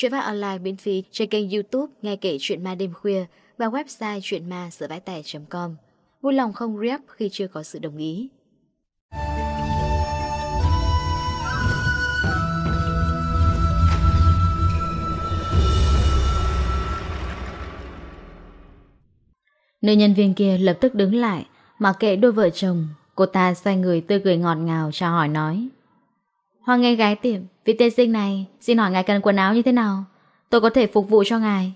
Chuyện phát online miễn phí trên kênh youtube Nghe kể chuyện ma đêm khuya và website chuyenma com Vui lòng không rep khi chưa có sự đồng ý. Nữ nhân viên kia lập tức đứng lại, mà kệ đôi vợ chồng, cô ta xoay người tươi cười ngọt ngào chào hỏi nói. Hoàng nghe gái tiệm, vị tiên sinh này, xin hỏi ngài cần quần áo như thế nào? Tôi có thể phục vụ cho ngài.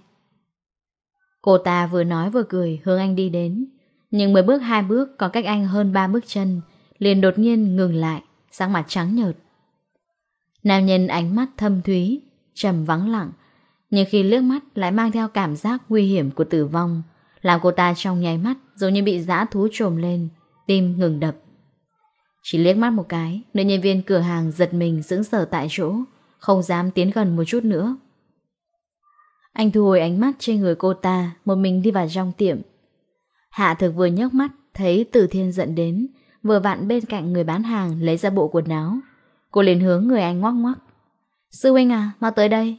Cô ta vừa nói vừa cười hướng anh đi đến. Nhưng mới bước hai bước còn cách anh hơn ba bước chân, liền đột nhiên ngừng lại, sáng mặt trắng nhợt. Nam nhân ánh mắt thâm thúy, trầm vắng lặng, nhưng khi lướt mắt lại mang theo cảm giác nguy hiểm của tử vong, làm cô ta trong nháy mắt giống như bị dã thú trồm lên, tim ngừng đập. Chỉ liếc mắt một cái, nữ nhân viên cửa hàng giật mình sững sờ tại chỗ, không dám tiến gần một chút nữa. Anh thu hồi ánh mắt trên người cô ta, một mình đi vào trong tiệm. Hạ thực vừa nhấc mắt, thấy từ thiên giận đến, vừa vặn bên cạnh người bán hàng lấy ra bộ quần áo. Cô liền hướng người anh ngoắc ngoắc. Sư huynh à, mau tới đây.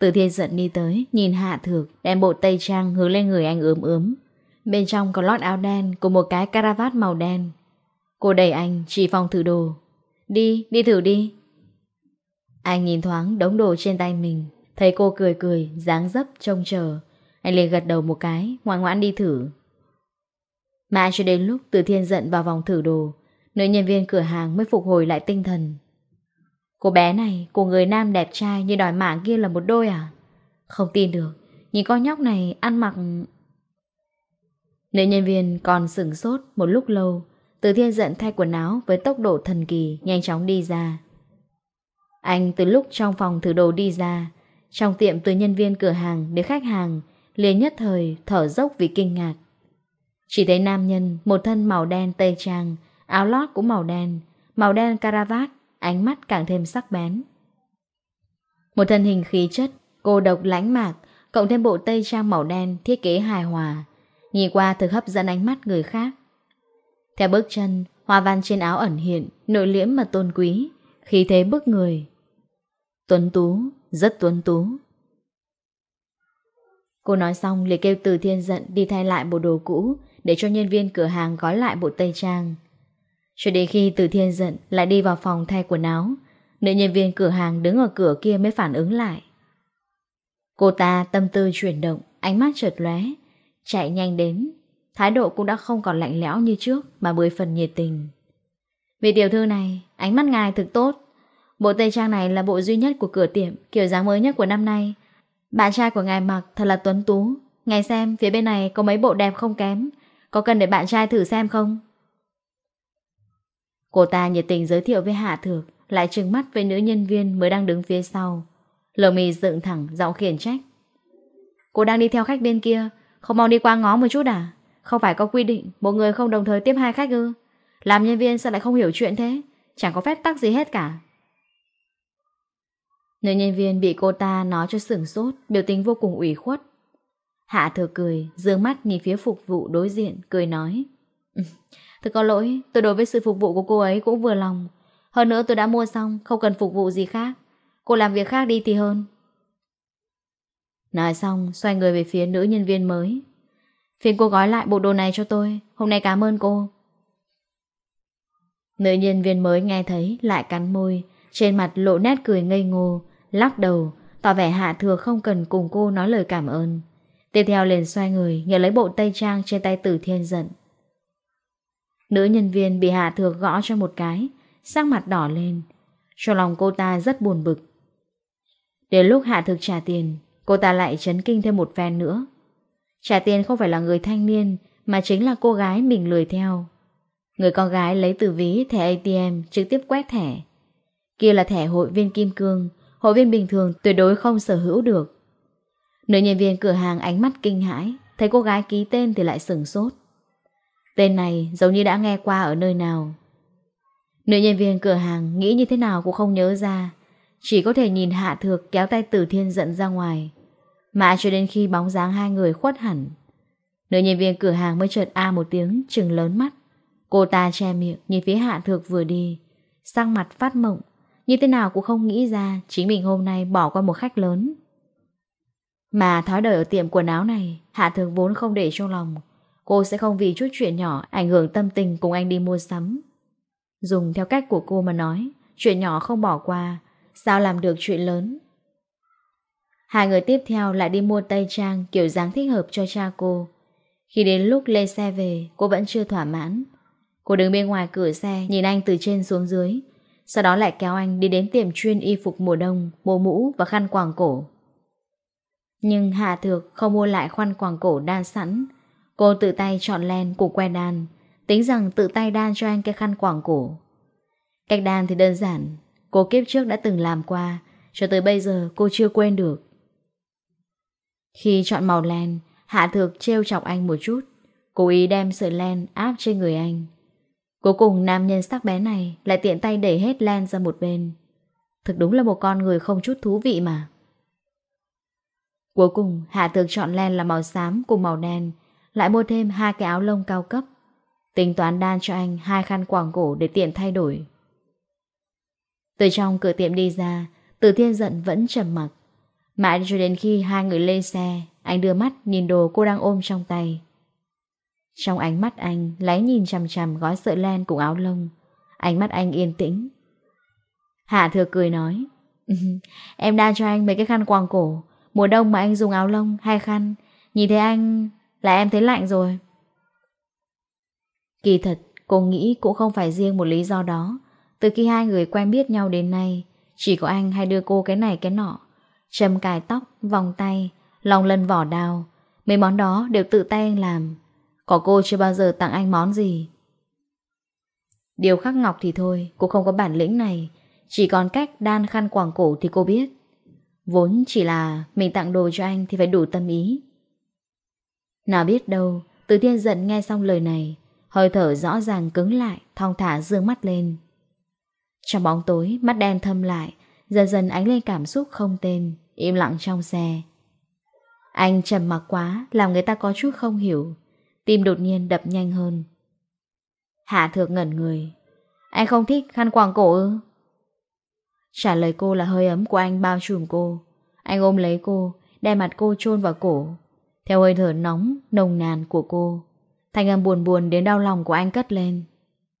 Từ thiên giận đi tới, nhìn hạ thược, đem bộ tây trang hướng lên người anh ướm ướm. Bên trong có lót áo đen cùng một cái caravat màu đen. Cô đẩy anh chỉ phòng thử đồ. Đi, đi thử đi. Anh nhìn thoáng đống đồ trên tay mình Thấy cô cười cười, dáng dấp, trông chờ. Anh liền gật đầu một cái, ngoan ngoãn đi thử. Mà cho đến lúc Từ Thiên giận vào vòng thử đồ Nữ nhân viên cửa hàng mới phục hồi lại tinh thần. Cô bé này Của người nam đẹp trai như đòi mạng kia là một đôi à? Không tin được Nhìn con nhóc này ăn mặc Nữ nhân viên còn sửng sốt Một lúc lâu từ thiên giận thay quần áo với tốc độ thần kỳ nhanh chóng đi ra. Anh từ lúc trong phòng thử đồ đi ra, trong tiệm từ nhân viên cửa hàng đến khách hàng, liền nhất thời thở dốc vì kinh ngạc. Chỉ thấy nam nhân, một thân màu đen tây trang, áo lót cũng màu đen, màu đen caravat, ánh mắt càng thêm sắc bén. Một thân hình khí chất, cô độc lãnh mạc, cộng thêm bộ tây trang màu đen thiết kế hài hòa, nhìn qua thực hấp dẫn ánh mắt người khác. Theo bước chân, hoa văn trên áo ẩn hiện, nội liễm mà tôn quý, khí thế bức người. Tuấn tú, rất tuấn tú. Cô nói xong liền kêu từ thiên giận đi thay lại bộ đồ cũ để cho nhân viên cửa hàng gói lại bộ tây trang. Cho đến khi từ thiên giận lại đi vào phòng thay quần áo, nữ nhân viên cửa hàng đứng ở cửa kia mới phản ứng lại. Cô ta tâm tư chuyển động, ánh mắt chợt lóe, chạy nhanh đến, Thái độ cũng đã không còn lạnh lẽo như trước Mà mười phần nhiệt tình. Vị tiểu thư này, Ánh mắt ngài thực tốt. Bộ tây trang này là bộ duy nhất của cửa tiệm, Kiểu dáng mới nhất của năm nay. Bạn trai của ngài mặc thật là tuấn tú. Ngài xem, phía bên này có mấy bộ đẹp không kém. Có cần để bạn trai thử xem không? Cô ta nhiệt tình giới thiệu với Hạ Thược, Lại trừng mắt với nữ nhân viên mới đang đứng phía sau. Lờ mì dựng thẳng, giọng khiển trách. Cô đang đi theo khách bên kia, Không mau đi qua ngó một chút à? Không phải có quy định một người không đồng thời tiếp hai khách ư? Làm nhân viên sao lại không hiểu chuyện thế? Chẳng có phép tắc gì hết cả. Nữ nhân viên bị cô ta nói cho sửng sốt, biểu tình vô cùng ủy khuất. Hạ thừa cười, dương mắt nhìn phía phục vụ đối diện, cười nói. Ừ, Thật có lỗi, tôi đối với sự phục vụ của cô ấy cũng vừa lòng. Hơn nữa tôi đã mua xong, không cần phục vụ gì khác. Cô làm việc khác đi thì hơn. Nói xong, xoay người về phía nữ nhân viên mới, Phiền cô gói lại bộ đồ này cho tôi. Hôm nay cảm ơn cô. Nữ nhân viên mới nghe thấy, Lại cắn môi. Trên mặt lộ nét cười ngây ngô, Lắc đầu, Tỏ vẻ hạ thừa không cần cùng cô nói lời cảm ơn. Tiếp theo liền xoay người Nhờ lấy bộ tây trang trên tay tử thiên giận. Nữ nhân viên bị hạ thừa gõ cho một cái, Sắc mặt đỏ lên. Cho lòng cô ta rất buồn bực. Đến lúc hạ thực trả tiền, Cô ta lại chấn kinh thêm một phen nữa. Trả tiền không phải là người thanh niên, Mà chính là cô gái mình lười theo. Người con gái lấy từ ví thẻ ATM Trực tiếp quét thẻ. Kia là thẻ hội viên kim cương, Hội viên bình thường tuyệt đối không sở hữu được. Nữ nhân viên cửa hàng ánh mắt kinh hãi, Thấy cô gái ký tên thì lại sửng sốt. Tên này giống như đã nghe qua ở nơi nào. Nữ nhân viên cửa hàng nghĩ như thế nào cũng không nhớ ra, Chỉ có thể nhìn Hạ Thược kéo tay Tử Thiên giận ra ngoài. Mãi cho đến khi bóng dáng hai người khuất hẳn, Nữ nhân viên cửa hàng mới chợt a một tiếng, Trừng lớn mắt. Cô ta che miệng, nhìn phía hạ thược vừa đi Sang mặt phát mộng. Như thế nào cũng không nghĩ ra, Chính mình hôm nay bỏ qua một khách lớn. Mà thói đời ở tiệm quần áo này, Hạ thược vốn không để trong lòng. Cô sẽ không vì chút chuyện nhỏ Ảnh hưởng tâm tình cùng anh đi mua sắm. Dùng theo cách của cô mà nói, Chuyện nhỏ không bỏ qua, Sao làm được chuyện lớn? Hai người tiếp theo lại đi mua tây trang kiểu dáng thích hợp cho cha cô. Khi đến lúc lên xe về, cô vẫn chưa thỏa mãn. Cô đứng bên ngoài cửa xe nhìn anh từ trên xuống dưới. Sau đó lại kéo anh đi đến tiệm chuyên y phục mùa đông, mua mũ và khăn quàng cổ. Nhưng Hạ Thược không mua lại khăn quàng cổ đan sẵn. Cô tự tay chọn len của que đan, tính rằng tự tay đan cho anh cái khăn quàng cổ. Cách đan thì đơn giản, cô kiếp trước đã từng làm qua, cho tới bây giờ cô chưa quên được. Khi chọn màu len, Hạ Thược trêu chọc anh một chút, cố ý đem sợi len áp trên người anh. Cuối cùng nam nhân sắc bé này lại tiện tay để hết len ra một bên. Thực đúng là một con người không chút thú vị mà. Cuối cùng, Hạ Thược chọn len là màu xám cùng màu đen, lại mua thêm hai cái áo lông cao cấp. Tính toán đan cho anh hai khăn quảng cổ để tiện thay đổi. Từ trong cửa tiệm đi ra, Từ Thiên Giận vẫn trầm mặc. Mãi cho đến khi hai người lên xe, anh đưa mắt nhìn đồ cô đang ôm trong tay. Trong ánh mắt anh, lái nhìn chằm chằm gói sợi len cùng áo lông. Ánh mắt anh yên tĩnh. Hạ thừa cười nói. em đang cho anh mấy cái khăn quàng cổ. Mùa đông mà anh dùng áo lông hay khăn. Nhìn thấy anh là em thấy lạnh rồi. Kỳ thật, cô nghĩ cũng không phải riêng một lý do đó. Từ khi hai người quen biết nhau đến nay, chỉ có anh hay đưa cô cái này cái nọ. Trâm cài tóc, vòng tay, lòng lân vỏ đào. Mấy món đó đều tự tay anh làm. Có cô chưa bao giờ tặng anh món gì? Điều khắc ngọc thì thôi Cô không có bản lĩnh này. Chỉ còn cách đan khăn quảng cổ thì cô biết. Vốn chỉ là Mình tặng đồ cho anh thì phải đủ tâm ý. Nào biết đâu Từ thiên giận nghe xong lời này Hơi thở rõ ràng cứng lại Thong thả dương mắt lên. Trong bóng tối mắt đen thâm lại Dần dần ánh lên cảm xúc không tên Im lặng trong xe. Anh trầm mặc quá Làm người ta có chút không hiểu. Tim đột nhiên đập nhanh hơn. Hạ thược ngẩn người. Anh không thích khăn quàng cổ ư? Trả lời cô là hơi ấm của anh bao trùm cô. Anh ôm lấy cô Đem mặt cô chôn vào cổ. Theo hơi thở nóng, nồng nàn của cô Thanh âm buồn buồn đến đau lòng của anh cất lên.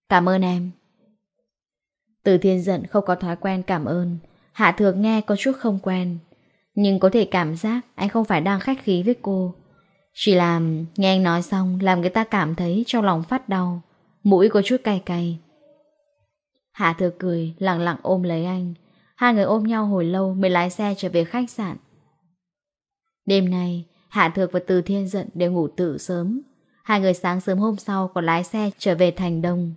Cảm ơn em. Từ thiên giận không có thói quen cảm ơn Hạ Thược nghe có chút không quen, Nhưng có thể cảm giác anh không phải đang khách khí với cô. Chỉ làm nghe anh nói xong, Làm người ta cảm thấy trong lòng phát đau, Mũi có chút cay cay. Hạ Thược cười, lặng lặng ôm lấy anh. Hai người ôm nhau hồi lâu Mới lái xe trở về khách sạn. Đêm nay, Hạ Thược và Từ Thiên Dận đều ngủ tự sớm. Hai người sáng sớm hôm sau Còn lái xe trở về thành đông.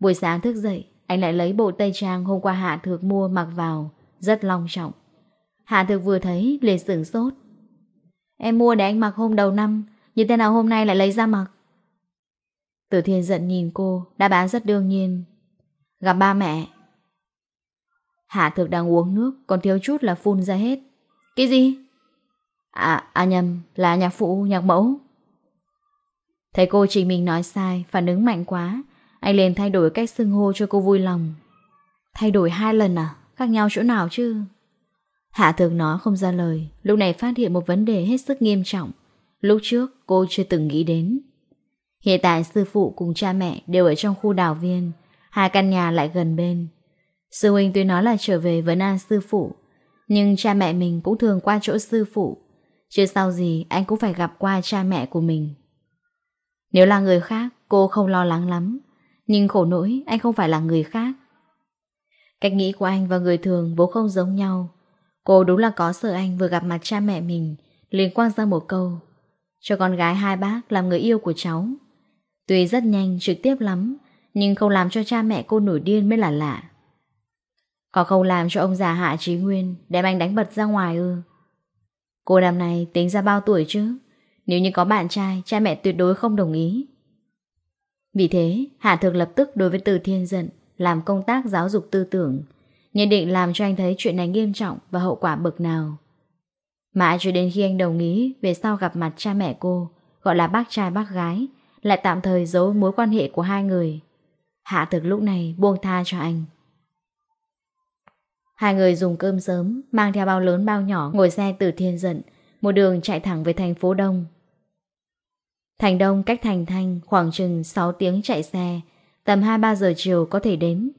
Buổi sáng thức dậy anh lại lấy bộ tây trang hôm qua Hạ Thược mua mặc vào Rất long trọng. Hạ Thược vừa thấy liền sửng sốt. Em mua để anh mặc hôm đầu năm Như thế nào hôm nay lại lấy ra mặc? Tử Thiên giận nhìn cô Đã bán rất đương nhiên. Gặp ba mẹ. Hạ Thược đang uống nước Còn thiếu chút là phun ra hết. Cái gì? À, à nhầm là nhạc phụ nhạc mẫu. Thấy cô chỉ mình nói sai Phản ứng mạnh quá anh liền thay đổi cách xưng hô cho cô vui lòng. Thay đổi hai lần à? Khác nhau chỗ nào chứ? Hạ thường nói không ra lời. Lúc này phát hiện một vấn đề hết sức nghiêm trọng. Lúc trước, cô chưa từng nghĩ đến. Hiện tại sư phụ cùng cha mẹ đều ở trong khu đảo viên. Hai căn nhà lại gần bên. Sư huynh tuy nói là trở về vấn an sư phụ, Nhưng cha mẹ mình cũng thường qua chỗ sư phụ. Chưa sau gì, anh cũng phải gặp qua cha mẹ của mình. Nếu là người khác, cô không lo lắng lắm. Nhưng khổ nỗi, anh không phải là người khác. Cách nghĩ của anh và người thường vốn không giống nhau. Cô đúng là có sợ anh vừa gặp mặt cha mẹ mình, liền quang ra một câu, Cho con gái hai bác làm người yêu của cháu. Tuy rất nhanh, trực tiếp lắm, Nhưng không làm cho cha mẹ cô nổi điên mới là lạ. Có không làm cho ông già Hạ Trí Nguyên Đem anh đánh bật ra ngoài ư? Cô đàm này tính ra bao tuổi chứ? Nếu như có bạn trai, Cha mẹ tuyệt đối không đồng ý. Vì thế, Hạ Thực lập tức đối với Từ Thiên Dận làm công tác giáo dục tư tưởng, nhận định làm cho anh thấy chuyện này nghiêm trọng và hậu quả bực nào. Mãi cho đến khi anh đồng ý về sau gặp mặt cha mẹ cô, gọi là bác trai bác gái, lại tạm thời giấu mối quan hệ của hai người. Hạ Thực lúc này buông tha cho anh. Hai người dùng cơm sớm, mang theo bao lớn bao nhỏ ngồi xe từ Thiên Dận, một đường chạy thẳng về thành phố Đông, Thành Đông cách Thành Thanh khoảng chừng 6 tiếng chạy xe, tầm 2-3 giờ chiều có thể đến.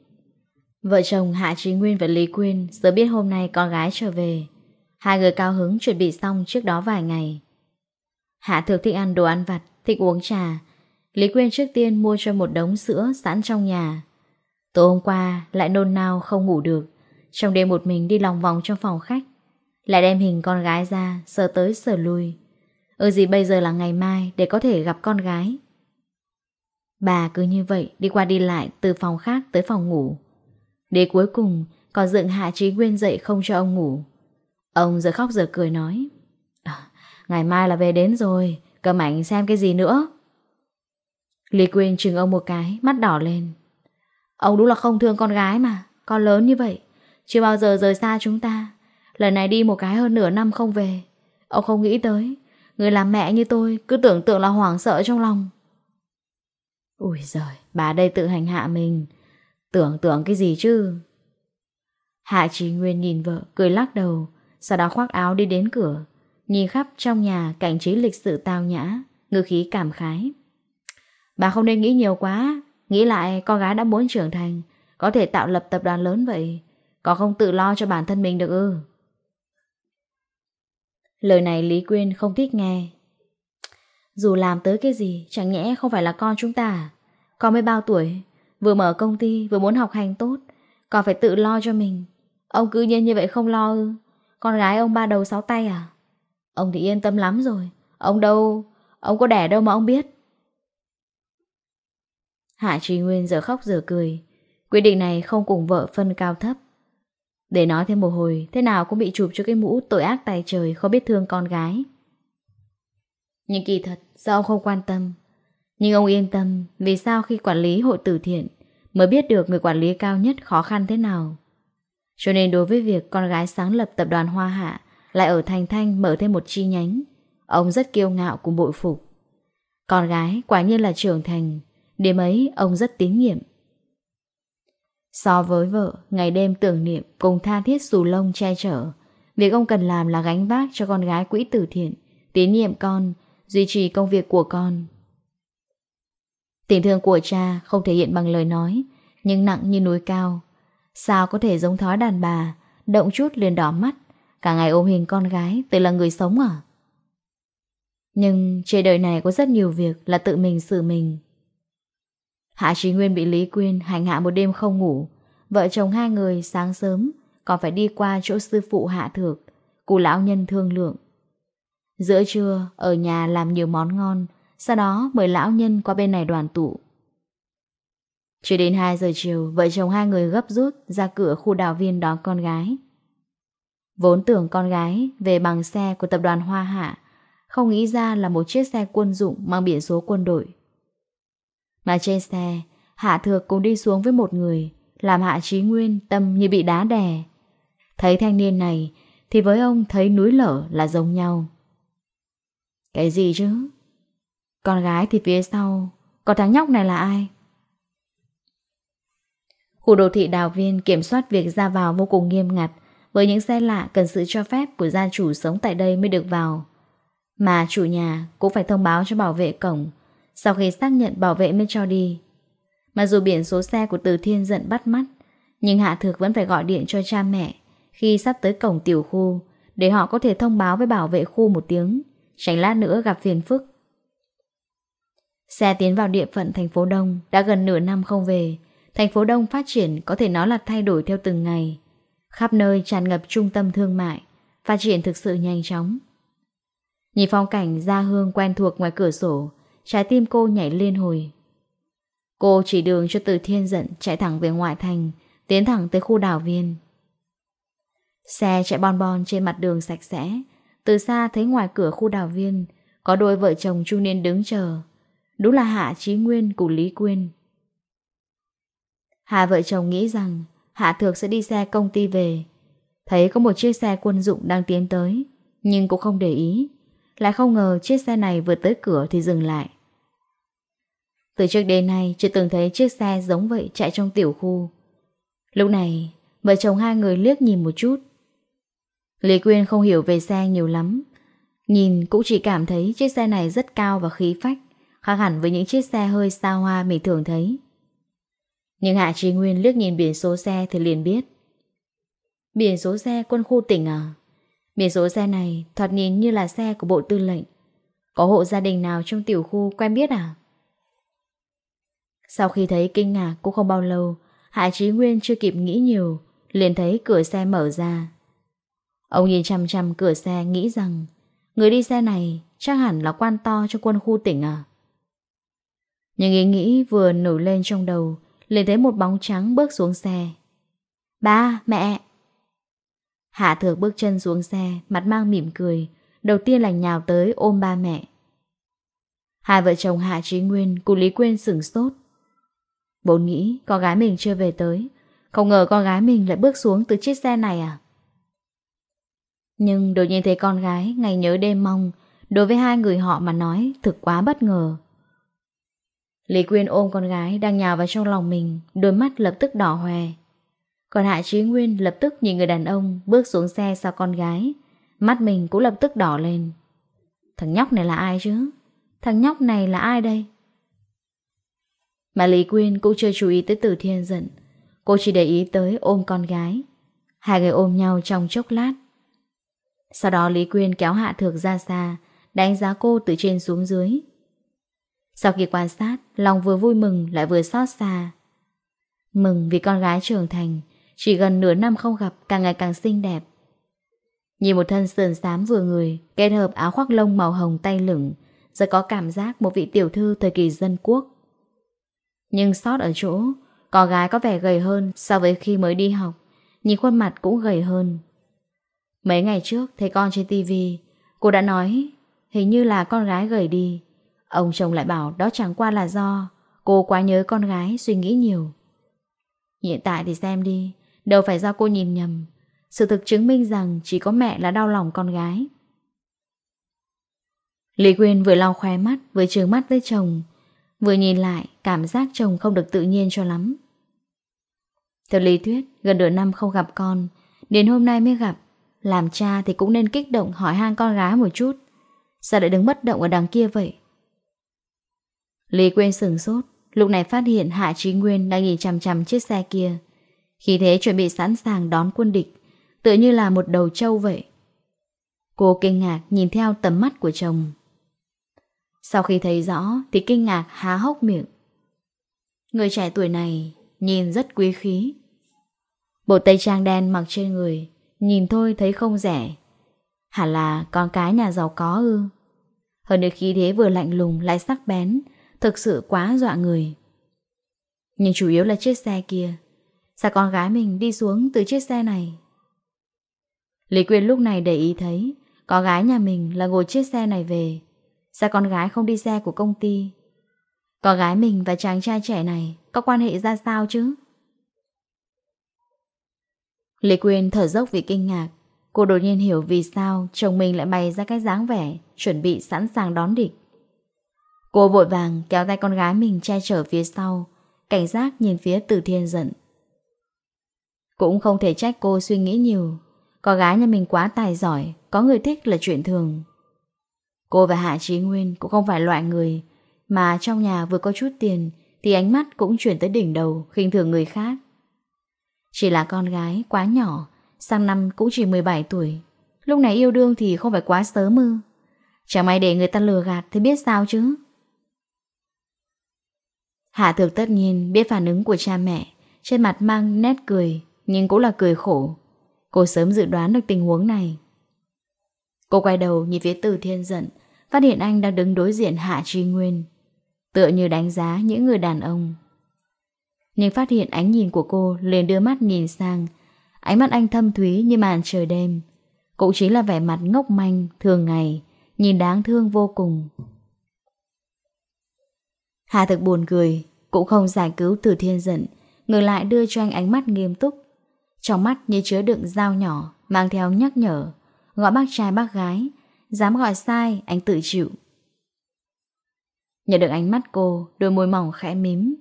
Vợ chồng Hạ Trí Nguyên và Lý Quyên sớm biết hôm nay con gái trở về. Hai người cao hứng chuẩn bị xong trước đó vài ngày. Hạ thường thích ăn đồ ăn vặt, thích uống trà. Lý Quyên trước tiên mua cho một đống sữa sẵn trong nhà. Tối hôm qua lại nôn nao không ngủ được. Trong đêm một mình đi lòng vòng trong phòng khách. Lại đem hình con gái ra, sờ tới sờ lui. Ở gì bây giờ là ngày mai để có thể gặp con gái? Bà cứ như vậy, đi qua đi lại, từ phòng khác tới phòng ngủ. Đến cuối cùng còn dựng Hạ Trí Nguyên dậy không cho ông ngủ. Ông giờ khóc giờ cười nói à, Ngày mai là về đến rồi, Cầm ảnh xem cái gì nữa. Lý Quyên chừng ông một cái, Mắt đỏ lên. Ông đúng là không thương con gái mà, Con lớn như vậy, Chưa bao giờ rời xa chúng ta. Lần này đi một cái hơn nửa năm không về, Ông không nghĩ tới Người làm mẹ như tôi cứ tưởng tượng là hoảng sợ trong lòng. Ui giời, bà đây tự hành hạ mình. Tưởng tượng cái gì chứ? Hạ Trí Nguyên nhìn vợ, cười lắc đầu, sau đó khoác áo đi đến cửa. Nhìn khắp trong nhà cảnh trí lịch sự tao nhã, ngư khí cảm khái. Bà không nên nghĩ nhiều quá, nghĩ lại con gái đã muốn trưởng thành, có thể tạo lập tập đoàn lớn vậy. Có không tự lo cho bản thân mình được ư? Lời này Lý Quyên không thích nghe. Dù làm tới cái gì, chẳng nhẽ không phải là con chúng ta à? Con mới bao tuổi, vừa mở công ty, vừa muốn học hành tốt, còn phải tự lo cho mình. Ông cứ nhiên như vậy không lo ư? Con gái ông ba đầu sáu tay à? Ông thì yên tâm lắm rồi. Ông đâu, ông có đẻ đâu mà ông biết. Hạ Trí Nguyên giờ khóc giờ cười. Quyết định này không cùng vợ phân cao thấp. Để nói thêm một hồi, thế nào cũng bị chụp cho cái mũ tội ác tài trời không biết thương con gái. Nhưng kỳ thật, sao ông không quan tâm? Nhưng ông yên tâm vì sao khi quản lý hội từ thiện mới biết được người quản lý cao nhất khó khăn thế nào. Cho nên đối với việc con gái sáng lập tập đoàn Hoa Hạ lại ở Thành Thanh mở thêm một chi nhánh, ông rất kiêu ngạo cùng bội phục. Con gái quả nhiên là trưởng thành, điểm ấy ông rất tín nhiệm. So với vợ, ngày đêm tưởng niệm cùng tha thiết dù lông che chở, việc ông cần làm là gánh vác cho con gái quỹ từ thiện, tín nhiệm con, duy trì công việc của con. Tình thương của cha không thể hiện bằng lời nói, nhưng nặng như núi cao. Sao có thể giống thói đàn bà, động chút liền đỏ mắt, cả ngày ôm hình con gái tự là người sống à? Nhưng trên đời này có rất nhiều việc là tự mình xử mình. Hạ Trí Nguyên bị Lý Quyên hành hạ một đêm không ngủ. Vợ chồng hai người sáng sớm còn phải đi qua chỗ sư phụ Hạ Thược, cụ lão nhân thương lượng. Giữa trưa, ở nhà làm nhiều món ngon, sau đó mời lão nhân qua bên này đoàn tụ. Chỉ đến 2 giờ chiều, vợ chồng hai người gấp rút ra cửa khu đào viên đón con gái. Vốn tưởng con gái về bằng xe của tập đoàn Hoa Hạ, không nghĩ ra là một chiếc xe quân dụng mang biển số quân đội. Mà trên xe, Hạ Thược cùng đi xuống với một người, làm Hạ Trí Nguyên tâm như bị đá đè. Thấy thanh niên này, thì với ông thấy núi lở là giống nhau. Cái gì chứ? Con gái thì phía sau, còn thằng nhóc này là ai? Khu đô thị đào viên kiểm soát việc ra vào vô cùng nghiêm ngặt, với những xe lạ cần sự cho phép của gia chủ sống tại đây mới được vào. Mà chủ nhà cũng phải thông báo cho bảo vệ cổng, sau khi xác nhận bảo vệ mới cho đi. mà dù biển số xe của Từ Thiên giận bắt mắt, nhưng Hạ Thược vẫn phải gọi điện cho cha mẹ khi sắp tới cổng tiểu khu để họ có thể thông báo với bảo vệ khu một tiếng, tránh lát nữa gặp phiền phức. Xe tiến vào địa phận thành phố Đông đã gần nửa năm không về. Thành phố Đông phát triển có thể nói là thay đổi theo từng ngày. Khắp nơi tràn ngập trung tâm thương mại, phát triển thực sự nhanh chóng. Nhìn phong cảnh ra hương quen thuộc ngoài cửa sổ, trái tim cô nhảy liên hồi. Cô chỉ đường cho từ thiên giận chạy thẳng về ngoại thành, tiến thẳng tới khu đảo viên. Xe chạy bon bon trên mặt đường sạch sẽ, từ xa thấy ngoài cửa khu đảo viên có đôi vợ chồng trung niên đứng chờ. Đúng là Hạ Trí Nguyên của Lý Quyên. Hai vợ chồng nghĩ rằng Hạ Thược sẽ đi xe công ty về. Thấy có một chiếc xe quân dụng đang tiến tới, nhưng cũng không để ý. Lại không ngờ chiếc xe này vừa tới cửa thì dừng lại. Từ trước đến nay chưa từng thấy chiếc xe giống vậy chạy trong tiểu khu. Lúc này, vợ chồng hai người liếc nhìn một chút. Lý Quyên không hiểu về xe nhiều lắm. Nhìn cũng chỉ cảm thấy chiếc xe này rất cao và khí phách, khác hẳn với những chiếc xe hơi xa hoa mình thường thấy. Nhưng Hạ Trí Nguyên liếc nhìn biển số xe thì liền biết. Biển số xe quân khu tỉnh à? Biển số xe này thoạt nhìn như là xe của bộ tư lệnh. Có hộ gia đình nào trong tiểu khu quen biết à? Sau khi thấy kinh ngạc cũng không bao lâu, Hải Trí Nguyên chưa kịp nghĩ nhiều, liền thấy cửa xe mở ra. Ông nhìn chăm chăm cửa xe nghĩ rằng, người đi xe này chắc hẳn là quan to cho quân khu tỉnh à. Những ý nghĩ vừa nổi lên trong đầu, liền thấy một bóng trắng bước xuống xe. Ba, mẹ! Hạ thược bước chân xuống xe, mặt mang mỉm cười, đầu tiên là nhào tới ôm ba mẹ. Hai vợ chồng Hạ Trí Nguyên cùng Lý Quyên sửng sốt. Vốn nghĩ con gái mình chưa về tới. Không ngờ con gái mình lại bước xuống từ chiếc xe này à? Nhưng đột nhiên thấy con gái Ngày nhớ đêm mong, Đối với hai người họ mà nói Thực quá bất ngờ. Lý Quyên ôm con gái đang nhào vào trong lòng mình, Đôi mắt lập tức đỏ hoe. Còn Hạ Trí Nguyên lập tức nhìn người đàn ông Bước xuống xe sau con gái, Mắt mình cũng lập tức đỏ lên. Thằng nhóc này là ai chứ? Thằng nhóc này là ai đây? Mà Lý Quyên cũng chưa chú ý tới Từ Thiên Dận. Cô chỉ để ý tới ôm con gái. Hai người ôm nhau trong chốc lát. Sau đó Lý Quyên kéo Hạ Thược ra xa, Đánh giá cô từ trên xuống dưới. Sau khi quan sát, Lòng vừa vui mừng lại vừa xót xa. Mừng vì con gái trưởng thành, Chỉ gần nửa năm không gặp Càng ngày càng xinh đẹp. Nhìn một thân sườn xám vừa người, Kết hợp áo khoác lông màu hồng tay lửng giờ có cảm giác một vị tiểu thư thời kỳ dân quốc. Nhưng sót ở chỗ, Có gái có vẻ gầy hơn so với khi mới đi học, Nhìn khuôn mặt cũng gầy hơn. Mấy ngày trước thấy con trên tivi Cô đã nói, Hình như là con gái gầy đi. Ông chồng lại bảo, đó chẳng qua là do Cô quá nhớ con gái, suy nghĩ nhiều. Hiện tại thì xem đi, Đâu phải do cô nhìn nhầm. Sự thực chứng minh rằng chỉ có mẹ là đau lòng con gái. Lý Quyên vừa lau khóe mắt, Vừa trừng mắt với chồng, Vừa nhìn lại cảm giác chồng không được tự nhiên cho lắm. Theo lý thuyết, gần nửa năm không gặp con, đến hôm nay mới gặp. Làm cha thì cũng nên kích động hỏi han con gái một chút. Sao lại đứng bất động ở đằng kia vậy? Lý quên sừng sốt, lúc này phát hiện Hạ Trí Nguyên đang nhìn chằm chằm chiếc xe kia. Khi thế chuẩn bị sẵn sàng đón quân địch, tự như là một đầu trâu vậy. Cô kinh ngạc nhìn theo tầm mắt của chồng. Sau khi thấy rõ thì kinh ngạc há hốc miệng. Người trẻ tuổi này nhìn rất quý khí. Bộ tây trang đen mặc trên người, nhìn thôi thấy không rẻ. Hẳn là con cái nhà giàu có ư. Hơn được khí thế vừa lạnh lùng lại sắc bén, thực sự quá dọa người. Nhưng chủ yếu là chiếc xe kia. Sao con gái mình đi xuống từ chiếc xe này? Lý Quyên lúc này để ý thấy, con gái nhà mình là ngồi chiếc xe này về. Sao con gái không đi xe của công ty có gái mình và chàng trai trẻ này Có quan hệ ra sao chứ? Lê Quyên thở dốc vì kinh ngạc. Cô đột nhiên hiểu vì sao Chồng mình lại bày ra cái dáng vẻ Chuẩn bị sẵn sàng đón địch. Cô vội vàng kéo tay con gái mình Che chở phía sau, Cảnh giác nhìn phía từ thiên giận Cũng không thể trách cô suy nghĩ nhiều. Có gái nhà mình quá tài giỏi, Có người thích là chuyện thường. Cô và Hạ Trí Nguyên cũng không phải loại người mà trong nhà vừa có chút tiền Thì ánh mắt cũng chuyển tới đỉnh đầu, khinh thường người khác. Chỉ là con gái quá nhỏ, Sang năm cũng chỉ 17 tuổi. Lúc này yêu đương thì không phải quá sớm ư Chẳng may để người ta lừa gạt Thì biết sao chứ? Hạ thực tất nhiên biết phản ứng của cha mẹ, Trên mặt mang nét cười, Nhưng cũng là cười khổ. Cô sớm dự đoán được tình huống này. Cô quay đầu nhìn phía từ thiên giận Phát hiện anh đang đứng đối diện Hạ Tri Nguyên. Tựa như đánh giá những người đàn ông. Nhưng phát hiện ánh nhìn của cô liền đưa mắt nhìn sang. Ánh mắt anh thâm thúy như màn trời đêm. Cũng chính là vẻ mặt ngốc manh, thường ngày, Nhìn đáng thương vô cùng. Hà thực buồn cười, Cũng không giải cứu từ thiên giận, Ngược lại đưa cho anh ánh mắt nghiêm túc. Trong mắt như chứa đựng dao nhỏ, Mang theo nhắc nhở. Gọi bác trai bác gái, Dám gọi sai, anh tự chịu. Nhận được ánh mắt cô, đôi môi mỏng khẽ mím.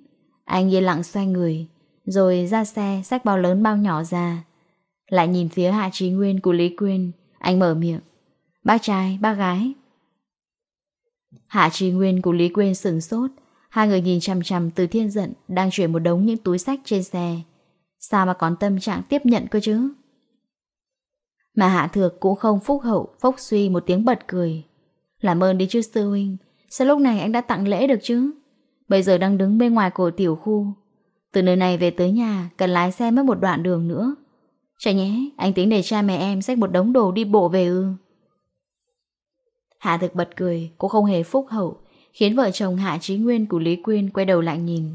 Anh yên lặng xoay người, rồi ra xe xách bao lớn bao nhỏ ra. Lại nhìn phía Hạ Trí Nguyên của Lý Quyên, anh mở miệng. Bác trai, bác gái. Hạ Trí Nguyên của Lý Quyên sửng sốt, hai người nhìn chằm chằm từ thiên giận đang chuyển một đống những túi sách trên xe. Sao mà còn tâm trạng tiếp nhận cơ chứ? Mà Hạ Thược cũng không phúc hậu, phốc suy một tiếng bật cười. Làm ơn đi chứ sư huynh, Sao lúc này anh đã tặng lễ được chứ? Bây giờ đang đứng bên ngoài cổ tiểu khu. Từ nơi này về tới nhà, cần lái xe mất một đoạn đường nữa. Chả nhé, anh tính để cha mẹ em xách một đống đồ đi bộ về ư. Hạ thực bật cười, cô không hề phúc hậu, khiến vợ chồng Hạ Trí Nguyên của Lý Quyên quay đầu lại nhìn.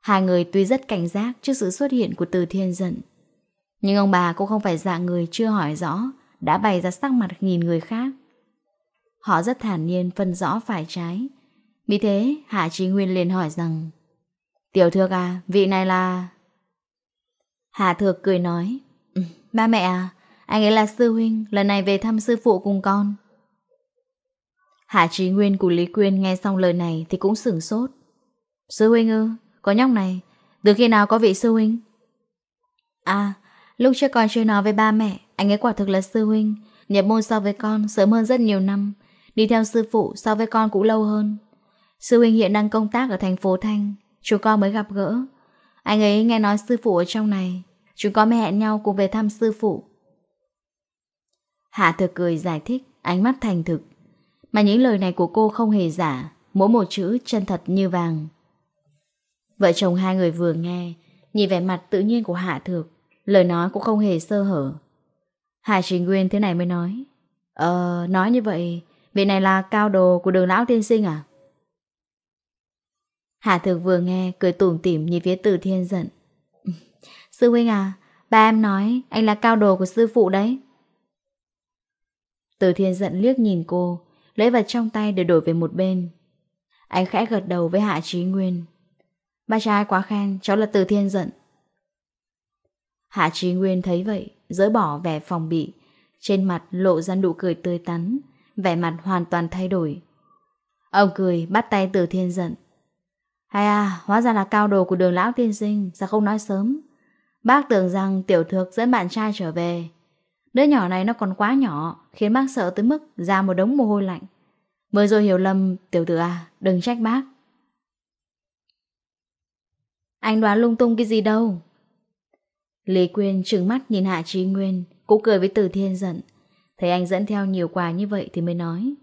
Hai người tuy rất cảnh giác trước sự xuất hiện của từ thiên giận. Nhưng ông bà cũng không phải dạng người chưa hỏi rõ, đã bày ra sắc mặt nhìn người khác. Họ rất thản nhiên phân rõ phải trái. Vì thế, Hạ Trí Nguyên liền hỏi rằng Tiểu thược à, vị này là... Hạ thược cười nói ừ, Ba mẹ à, anh ấy là sư huynh, lần này về thăm sư phụ cùng con. Hạ Trí Nguyên của Lý Quyên nghe xong lời này thì cũng sửng sốt. Sư huynh ư, có nhóc này, từ khi nào có vị sư huynh? À, lúc trước con chơi nói với ba mẹ, anh ấy quả thực là sư huynh, nhập môn so với con sớm hơn rất nhiều năm, Đi theo sư phụ so với con cũng lâu hơn. Sư huynh hiện đang công tác ở thành phố Thanh, Chúng con mới gặp gỡ. Anh ấy nghe nói sư phụ ở trong này, Chúng con mới hẹn nhau cùng về thăm sư phụ. Hạ thực cười giải thích, Ánh mắt thành thực. Mà những lời này của cô không hề giả, Mỗi một chữ chân thật như vàng. Vợ chồng hai người vừa nghe, Nhìn vẻ mặt tự nhiên của Hạ Thược Lời nói cũng không hề sơ hở. Hạ Trình Nguyên thế này mới nói Ờ nói như vậy Vị này là cao đồ của đường lão tiên sinh à? Hạ thực vừa nghe, cười tủm tỉm nhìn phía từ thiên giận. Sư huynh à, ba em nói anh là cao đồ của sư phụ đấy. Từ thiên giận liếc nhìn cô, lấy vật trong tay để đổi về một bên. Anh khẽ gật đầu với Hạ Trí Nguyên. Ba trai quá khen, cháu là từ thiên giận. Hạ Trí Nguyên thấy vậy, dỡ bỏ vẻ phòng bị, trên mặt lộ ra nụ cười tươi tắn, vẻ mặt hoàn toàn thay đổi. Ông cười, bắt tay từ thiên giận. Hay à, hóa ra là cao đồ của đường lão tiên sinh, sao không nói sớm? Bác tưởng rằng tiểu thược dẫn bạn trai trở về. Đứa nhỏ này nó còn quá nhỏ, khiến bác sợ tới mức ra một đống mồ hôi lạnh. Mới rồi hiểu lầm, tiểu tử à, đừng trách bác. Anh đoán lung tung cái gì đâu. Lý Quyên trừng mắt nhìn Hạ Trí Nguyên, cũng cười với Từ Thiên giận. Thấy anh dẫn theo nhiều quà như vậy thì mới nói.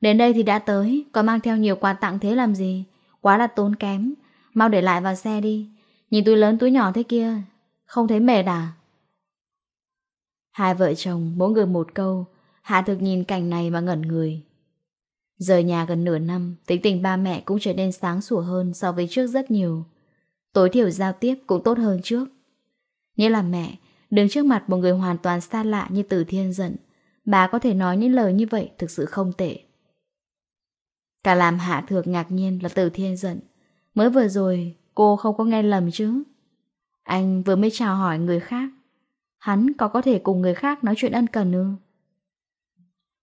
Đến đây thì đã tới, Còn mang theo nhiều quà tặng thế làm gì? Quá là tốn kém. Mau để lại vào xe đi. Nhìn túi lớn túi nhỏ thế kia, Không thấy mệt à? Hai vợ chồng, mỗi người một câu. Hạ thực nhìn cảnh này mà ngẩn người. Rời nhà gần nửa năm, Tính tình ba mẹ cũng trở nên sáng sủa hơn So với trước rất nhiều. Tối thiểu giao tiếp cũng tốt hơn trước. Nghĩa là mẹ Đứng trước mặt một người hoàn toàn xa lạ như Từ Thiên Dận, bà có thể nói những lời như vậy thực sự không tệ. Cả làm hạ thược ngạc nhiên là Từ Thiên Dận. Mới vừa rồi, cô không có nghe lầm chứ. Anh vừa mới chào hỏi người khác. Hắn có có thể cùng người khác nói chuyện ân cần ư?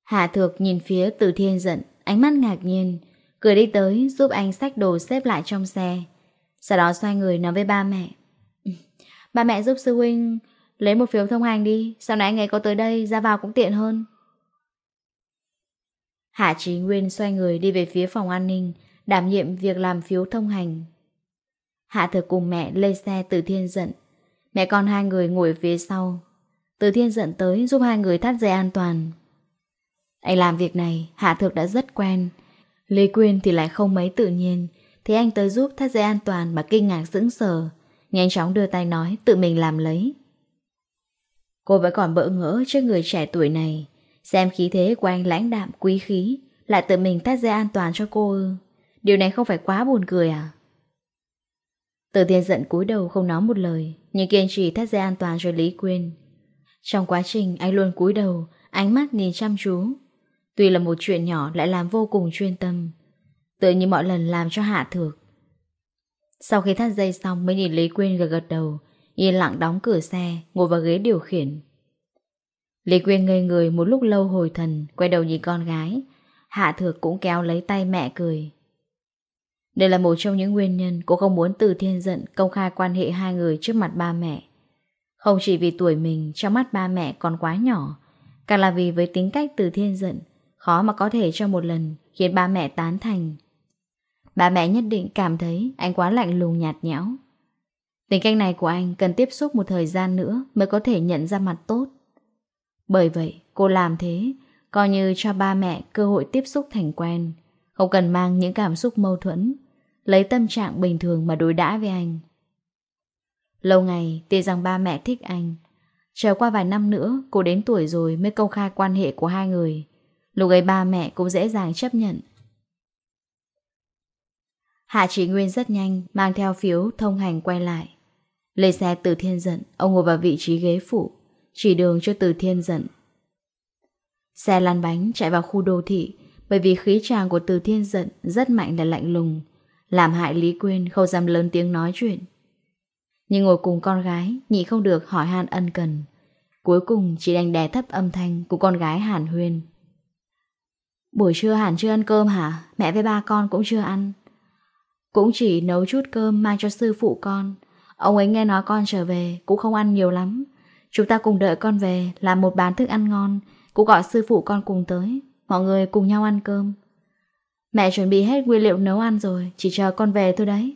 Hạ thược nhìn phía Từ Thiên Dận, ánh mắt ngạc nhiên, cười đi tới giúp anh xách đồ xếp lại trong xe. Sau đó xoay người nói với ba mẹ. Ba mẹ giúp sư huynh Lấy một phiếu thông hành đi, Sau này anh ấy có tới đây, ra vào cũng tiện hơn. Hạ Trí Nguyên xoay người đi về phía phòng an ninh, Đảm nhiệm việc làm phiếu thông hành. Hạ thực cùng mẹ lên xe từ thiên giận Mẹ con hai người ngồi phía sau. Từ thiên giận tới giúp hai người thắt dây an toàn. Anh làm việc này, Hạ thực đã rất quen. Lê Quyên thì lại không mấy tự nhiên, Thế anh tới giúp thắt dây an toàn mà kinh ngạc sững sờ. Nhanh chóng đưa tay nói, tự mình làm lấy. Cô vẫn còn bỡ ngỡ trước người trẻ tuổi này. Xem khí thế của anh lãnh đạm quý khí, lại tự mình tách dây an toàn cho cô ư. Điều này không phải quá buồn cười à? Từ thiên giận cúi đầu không nói một lời, nhưng kiên trì thắt dây an toàn cho Lý Quyên. Trong quá trình anh luôn cúi đầu, ánh mắt nhìn chăm chú. Tuy là một chuyện nhỏ lại làm vô cùng chuyên tâm, tự như mọi lần làm cho hạ thược. Sau khi thắt dây xong mới nhìn Lý Quyên gật gật đầu, Yên lặng đóng cửa xe, Ngồi vào ghế điều khiển. Lý Quyên ngây người một lúc lâu hồi thần, Quay đầu nhìn con gái. Hạ thược cũng kéo lấy tay mẹ cười. Đây là một trong những nguyên nhân Cô không muốn từ thiên giận Công khai quan hệ hai người trước mặt ba mẹ. Không chỉ vì tuổi mình, Trong mắt ba mẹ còn quá nhỏ, Càng là vì với tính cách từ thiên giận Khó mà có thể cho một lần Khiến ba mẹ tán thành. Ba mẹ nhất định cảm thấy Anh quá lạnh lùng nhạt nhẽo. Tính cách này của anh cần tiếp xúc một thời gian nữa mới có thể nhận ra mặt tốt. Bởi vậy, cô làm thế, coi như cho ba mẹ cơ hội tiếp xúc thành quen, không cần mang những cảm xúc mâu thuẫn, lấy tâm trạng bình thường mà đối đãi với anh. Lâu ngày, tuy rằng ba mẹ thích anh, chờ qua vài năm nữa cô đến tuổi rồi mới công khai quan hệ của hai người. Lúc ấy ba mẹ cũng dễ dàng chấp nhận. Hạ Chỉ Nguyên rất nhanh mang theo phiếu thông hành quay lại. Lấy xe từ thiên Dận Ông ngồi vào vị trí ghế phụ, Chỉ đường cho từ thiên Dận Xe lăn bánh chạy vào khu đô thị, Bởi vì khí tràng của từ thiên Dận Rất mạnh là lạnh lùng, Làm hại Lý Quyên không dám lớn tiếng nói chuyện Nhưng ngồi cùng con gái, Nhị không được hỏi han ân cần Cuối cùng chỉ đành đè thấp âm thanh Của con gái Hàn Huyên Buổi trưa Hàn chưa ăn cơm hả? Mẹ với ba con cũng chưa ăn. Cũng chỉ nấu chút cơm mang cho sư phụ con. Ông ấy nghe nói con trở về, Cũng không ăn nhiều lắm. Chúng ta cùng đợi con về, Làm một bàn thức ăn ngon, Cũng gọi sư phụ con cùng tới. Mọi người cùng nhau ăn cơm. Mẹ chuẩn bị hết nguyên liệu nấu ăn rồi, Chỉ chờ con về thôi đấy.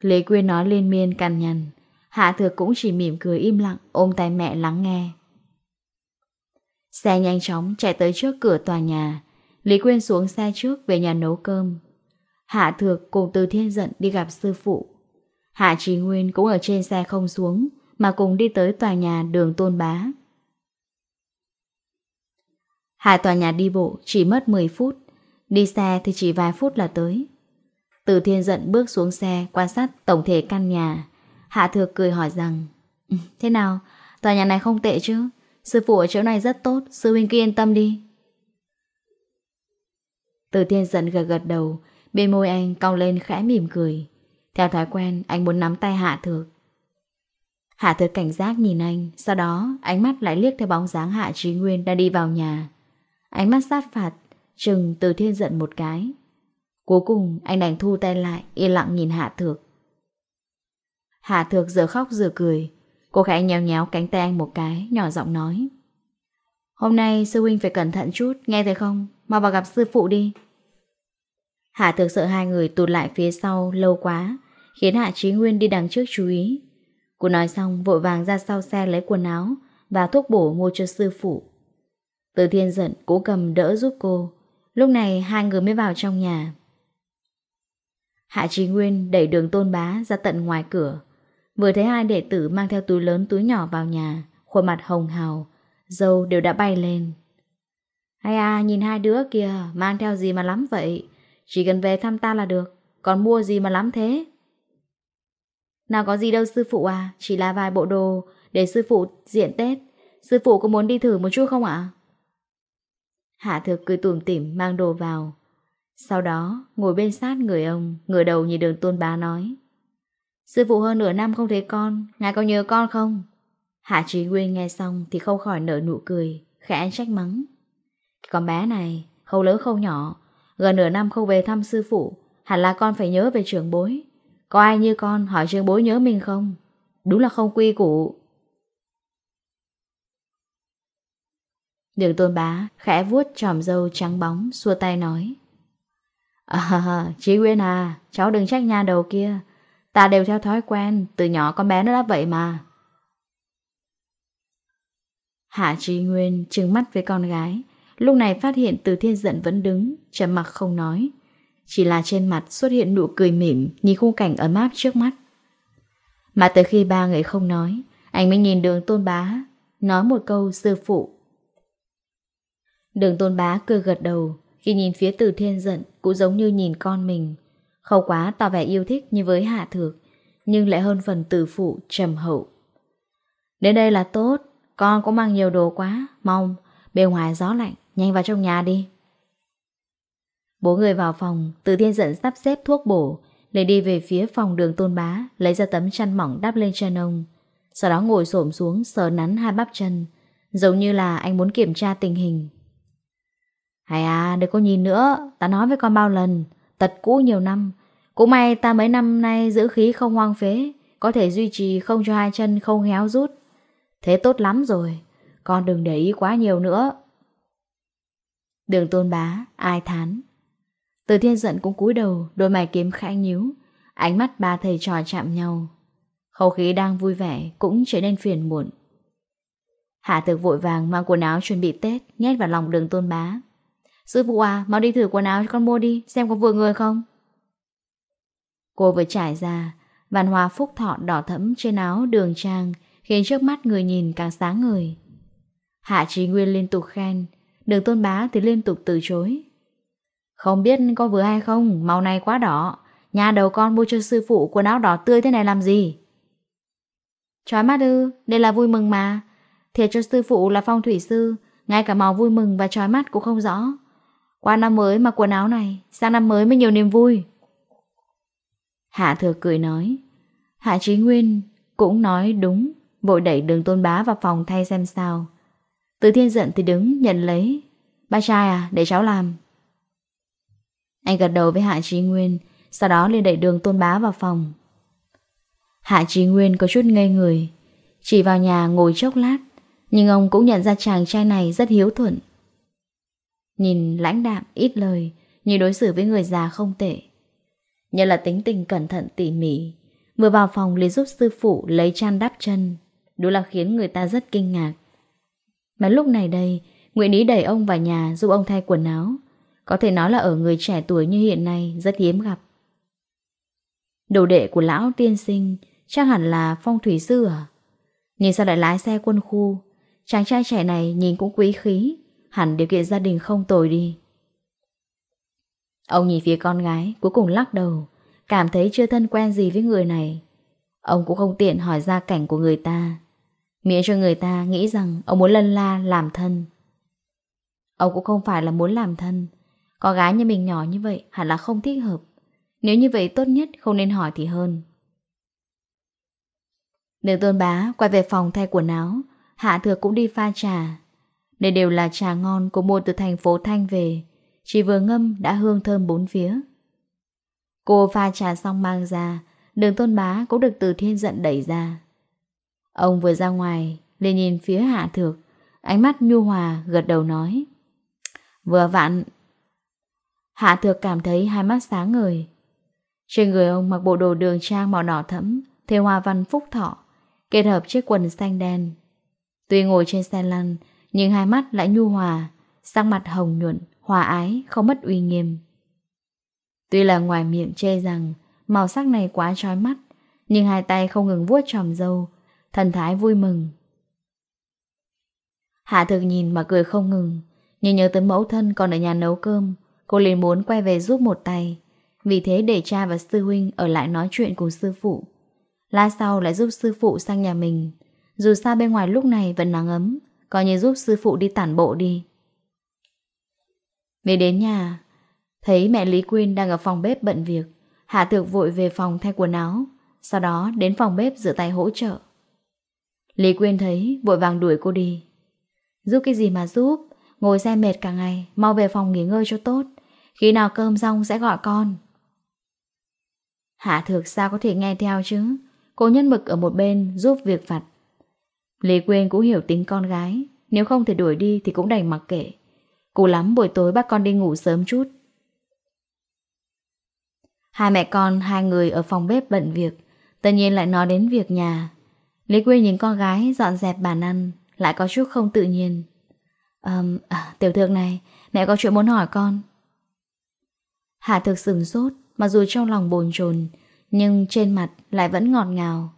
Lý Quyên nói liên miên cằn nhằn. Hạ thược cũng chỉ mỉm cười im lặng, Ôm tay mẹ lắng nghe. Xe nhanh chóng chạy tới trước cửa tòa nhà. Lý Quyên xuống xe trước về nhà nấu cơm. Hạ Thược cùng từ thiên Dận đi gặp sư phụ. Hạ Trí Nguyên cũng ở trên xe không xuống, mà cùng đi tới tòa nhà đường Tôn Bá. Hạ tòa nhà đi bộ chỉ mất 10 phút, đi xe thì chỉ vài phút là tới. Từ thiên Dận bước xuống xe quan sát tổng thể căn nhà. Hạ Thược cười hỏi rằng, ừ, thế nào, tòa nhà này không tệ chứ? Sư phụ ở chỗ này rất tốt, sư huynh kia yên tâm đi. Từ thiên Dận gật gật đầu, Bên môi anh cong lên khẽ mỉm cười. Theo thói quen, anh muốn nắm tay Hạ Thược. Hạ Thược cảnh giác nhìn anh, Sau đó ánh mắt lại liếc theo bóng dáng Hạ Trí Nguyên đã đi vào nhà. Ánh mắt sát phạt Trừng từ thiên giận một cái. Cuối cùng, anh đành thu tay lại, Yên lặng nhìn Hạ Thược. Hạ Thược giờ khóc giờ cười. Cô khẽ nhéo nhéo cánh tay anh một cái, Nhỏ giọng nói. Hôm nay sư huynh phải cẩn thận chút, Nghe thấy không? Mau vào gặp sư phụ đi. Hạ thực sợ hai người tụt lại phía sau lâu quá, khiến Hạ Chí Nguyên đi đằng trước chú ý. Cô nói xong vội vàng ra sau xe lấy quần áo và thuốc bổ mua cho sư phụ. Từ thiên giận cố cầm đỡ giúp cô. Lúc này hai người mới vào trong nhà. Hạ Chí Nguyên đẩy đường tôn bá ra tận ngoài cửa. Vừa thấy hai đệ tử mang theo túi lớn túi nhỏ vào nhà, khuôn mặt hồng hào, dâu đều đã bay lên. Hay à, nhìn hai đứa kìa, mang theo gì mà lắm vậy? Chỉ cần về thăm ta là được. Còn mua gì mà lắm thế? Nào có gì đâu, sư phụ à. Chỉ là vài bộ đồ để sư phụ diện Tết. Sư phụ có muốn đi thử một chút không ạ? Hạ thực cười tủm tỉm, mang đồ vào. Sau đó, ngồi bên sát người ông, Ngửa đầu nhìn đường tôn bá nói. Sư phụ hơn nửa năm không thấy con, Ngài có nhớ con không? Hạ trí nguyên nghe xong thì không khỏi nở nụ cười, Khẽ trách mắng. Con bé này không lớn không nhỏ Gần nửa năm không về thăm sư phụ Hẳn là con phải nhớ về trưởng bối Có ai như con hỏi trưởng bối nhớ mình không Đúng là không quy củ Đường tôn bá khẽ vuốt tròm dâu trắng bóng Xua tay nói À, Chí Nguyên à, cháu đừng trách nha đầu kia. Ta đều theo thói quen, từ nhỏ con bé nó đã vậy mà. Hạ trí Nguyên trừng mắt với con gái, Lúc này phát hiện từ thiên giận vẫn đứng, trầm mặc không nói. Chỉ là trên mặt xuất hiện nụ cười mỉm, nhìn khung cảnh ấm áp trước mắt. Mà tới khi ba người không nói, anh mới nhìn đường tôn bá, nói một câu sư phụ. Đường tôn bá cười gật đầu, khi nhìn phía từ thiên giận cũng giống như nhìn con mình. Khâu quá tỏ vẻ yêu thích như với hạ thược, nhưng lại hơn phần từ phụ trầm hậu. Đến đây là tốt, con cũng mang nhiều đồ quá, mong, bề ngoài gió lạnh, Nhanh vào trong nhà đi. Bố người vào phòng Từ thiên dẫn sắp xếp thuốc bổ Lấy đi về phía phòng đường tôn bá, Lấy ra tấm chăn mỏng đắp lên chân ông. Sau đó ngồi xổm xuống, sờ nắn hai bắp chân, Giống như là anh muốn kiểm tra tình hình. Hay à đừng có nhìn nữa, Ta nói với con bao lần, Tật cũ nhiều năm. Cũng may ta mấy năm nay giữ khí không hoang phế, Có thể duy trì không cho hai chân không héo rút. Thế tốt lắm rồi, Con đừng để ý quá nhiều nữa. Đường tôn bá, ai thán. Từ thiên giận cũng cúi đầu, đôi mày kiếm khẽ nhíu, ánh mắt ba thầy trò chạm nhau. Không khí đang vui vẻ cũng trở nên phiền muộn. Hạ thực vội vàng mang quần áo chuẩn bị Tết, nhét vào lòng đường tôn bá. Sư phụ à, mau đi thử quần áo cho con mua đi, xem có vừa người không? Cô vừa trải ra, vạn hoa phúc thọ đỏ thẫm trên áo đường trang, khiến trước mắt người nhìn càng sáng người Hạ trí nguyên liên tục khen, Đường tôn bá thì liên tục từ chối. Không biết có vừa hay không, Màu này quá đỏ. Nhà đầu con mua cho sư phụ quần áo đỏ tươi thế này làm gì? Chói mắt ư Đây là vui mừng mà. Thiệt cho sư phụ là phong thủy sư, Ngay cả màu vui mừng và chói mắt cũng không rõ. Qua năm mới mà quần áo này, Sang năm mới mới nhiều niềm vui. Hạ thừa cười nói, Hạ trí nguyên cũng nói đúng, Vội đẩy đường tôn bá vào phòng thay xem sao. Từ thiên giận thì đứng, nhận lấy. Ba trai à để cháu làm. Anh gật đầu với Hạ Trí Nguyên, Sau đó lên đẩy đường tôn bá vào phòng. Hạ Trí Nguyên có chút ngây người, Chỉ vào nhà ngồi chốc lát, Nhưng ông cũng nhận ra chàng trai này rất hiếu thuận. Nhìn lãnh đạm, ít lời, như đối xử với người già không tệ. Nhất là tính tình cẩn thận, tỉ mỉ, Vừa vào phòng liền giúp sư phụ lấy chan đắp chân. Đúng là khiến người ta rất kinh ngạc. Mà lúc này đây, Nguyễn Ý đẩy ông vào nhà giúp ông thay quần áo. Có thể nói là ở người trẻ tuổi như hiện nay rất hiếm gặp. Đồ đệ của lão tiên sinh chắc hẳn là phong thủy sư à? Nhìn sao lại lái xe quân khu? Chàng trai trẻ này nhìn cũng quý khí, hẳn điều kiện gia đình không tồi đi. Ông nhìn phía con gái, cuối cùng lắc đầu, cảm thấy chưa thân quen gì với người này. Ông cũng không tiện hỏi gia cảnh của người ta. Miễn cho người ta nghĩ rằng ông muốn lân la làm thân. Ông cũng không phải là muốn làm thân. Có gái như mình nhỏ như vậy hẳn là không thích hợp. Nếu như vậy tốt nhất không nên hỏi thì hơn. Đường tôn bá, quay về phòng thay quần áo. Hạ thừa cũng đi pha trà. Đây đều là trà ngon cô mua từ thành phố Thanh về. Chỉ vừa ngâm đã hương thơm bốn phía. Cô pha trà xong mang ra. Đường tôn bá cũng được từ thiên giận đẩy ra. Ông vừa ra ngoài, liền nhìn phía Hạ Thược, ánh mắt nhu hòa gật đầu nói. Vừa vặn. Hạ Thược cảm thấy hai mắt sáng ngời. Trên người ông mặc bộ đồ đường trang màu đỏ thẫm, theo hoa văn phúc thọ, kết hợp chiếc quần xanh đen. Tuy ngồi trên xe lăn, nhưng hai mắt lại nhu hòa, sắc mặt hồng nhuận, hòa ái, không mất uy nghiêm. Tuy là ngoài miệng chê rằng màu sắc này quá trói mắt, nhưng hai tay không ngừng vuốt tròm dâu, thần thái vui mừng. Hạ thực nhìn mà cười không ngừng, nhưng nhớ tới mẫu thân còn ở nhà nấu cơm, cô liền muốn quay về giúp một tay. Vì thế để cha và sư huynh ở lại nói chuyện cùng sư phụ. Lát sau lại giúp sư phụ sang nhà mình. Dù sao bên ngoài lúc này vẫn nắng ấm, coi như giúp sư phụ đi tản bộ đi. Về đến nhà, thấy mẹ Lý Quyên đang ở phòng bếp bận việc. Hạ thực vội về phòng thay quần áo, sau đó đến phòng bếp rửa tay hỗ trợ. Lý Quyên thấy, vội vàng đuổi cô đi. Giúp cái gì mà giúp? Ngồi xe mệt cả ngày, Mau về phòng nghỉ ngơi cho tốt. Khi nào cơm xong sẽ gọi con. Hạ thược sao có thể nghe theo chứ? Cô nhân mực ở một bên giúp việc vặt. Lý Quyên cũng hiểu tính con gái. Nếu không thể đuổi đi thì cũng đành mặc kệ. Cố lắm, buổi tối bắt con đi ngủ sớm chút. Hai mẹ con, hai người ở phòng bếp bận việc. Tất nhiên lại nói đến việc nhà. Lý Quyên nhìn con gái dọn dẹp bàn ăn Lại có chút không tự nhiên. Um, à, Tiểu thượng này Mẹ có chuyện muốn hỏi con. Hạ thực sừng sốt Mặc dù trong lòng bồn chồn Nhưng trên mặt lại vẫn ngọt ngào.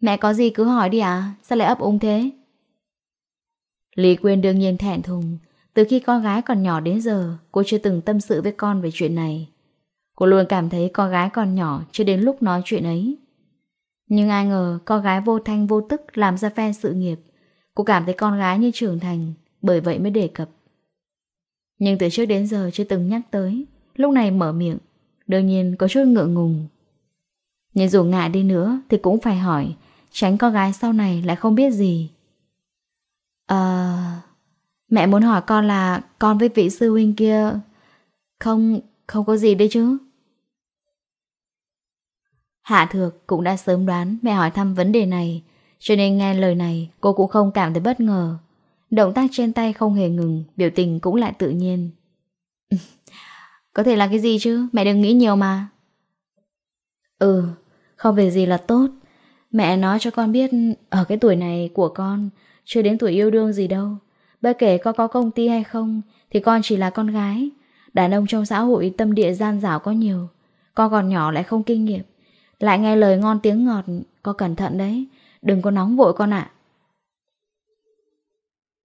Mẹ có gì cứ hỏi đi à Sao lại ấp úng thế? Lý Quyên đương nhiên thẹn thùng Từ khi con gái còn nhỏ đến giờ Cô chưa từng tâm sự với con về chuyện này. Cô luôn cảm thấy con gái còn nhỏ Chưa đến lúc nói chuyện ấy. Nhưng ai ngờ con gái vô thanh vô tức làm ra phen sự nghiệp. Cô cảm thấy con gái như trưởng thành, bởi vậy mới đề cập. Nhưng từ trước đến giờ chưa từng nhắc tới, lúc này mở miệng, đương nhiên có chút ngượng ngùng. Nhưng dù ngại đi nữa thì cũng phải hỏi, tránh con gái sau này lại không biết gì. Ờ... Mẹ muốn hỏi con là con với vị sư huynh kia... Không, không có gì đấy chứ. Hạ Thược cũng đã sớm đoán mẹ hỏi thăm vấn đề này, cho nên nghe lời này cô cũng không cảm thấy bất ngờ. Động tác trên tay không hề ngừng, biểu tình cũng lại tự nhiên. Có thể là cái gì chứ, mẹ đừng nghĩ nhiều mà. Ừ, không về gì là tốt. Mẹ nói cho con biết ở cái tuổi này của con chưa đến tuổi yêu đương gì đâu. Bất kể con có công ty hay không thì con chỉ là con gái. Đàn ông trong xã hội tâm địa gian dảo có nhiều. Con còn nhỏ lại không kinh nghiệm. Lại nghe lời ngon tiếng ngọt Con cẩn thận đấy. Đừng có nóng vội con ạ.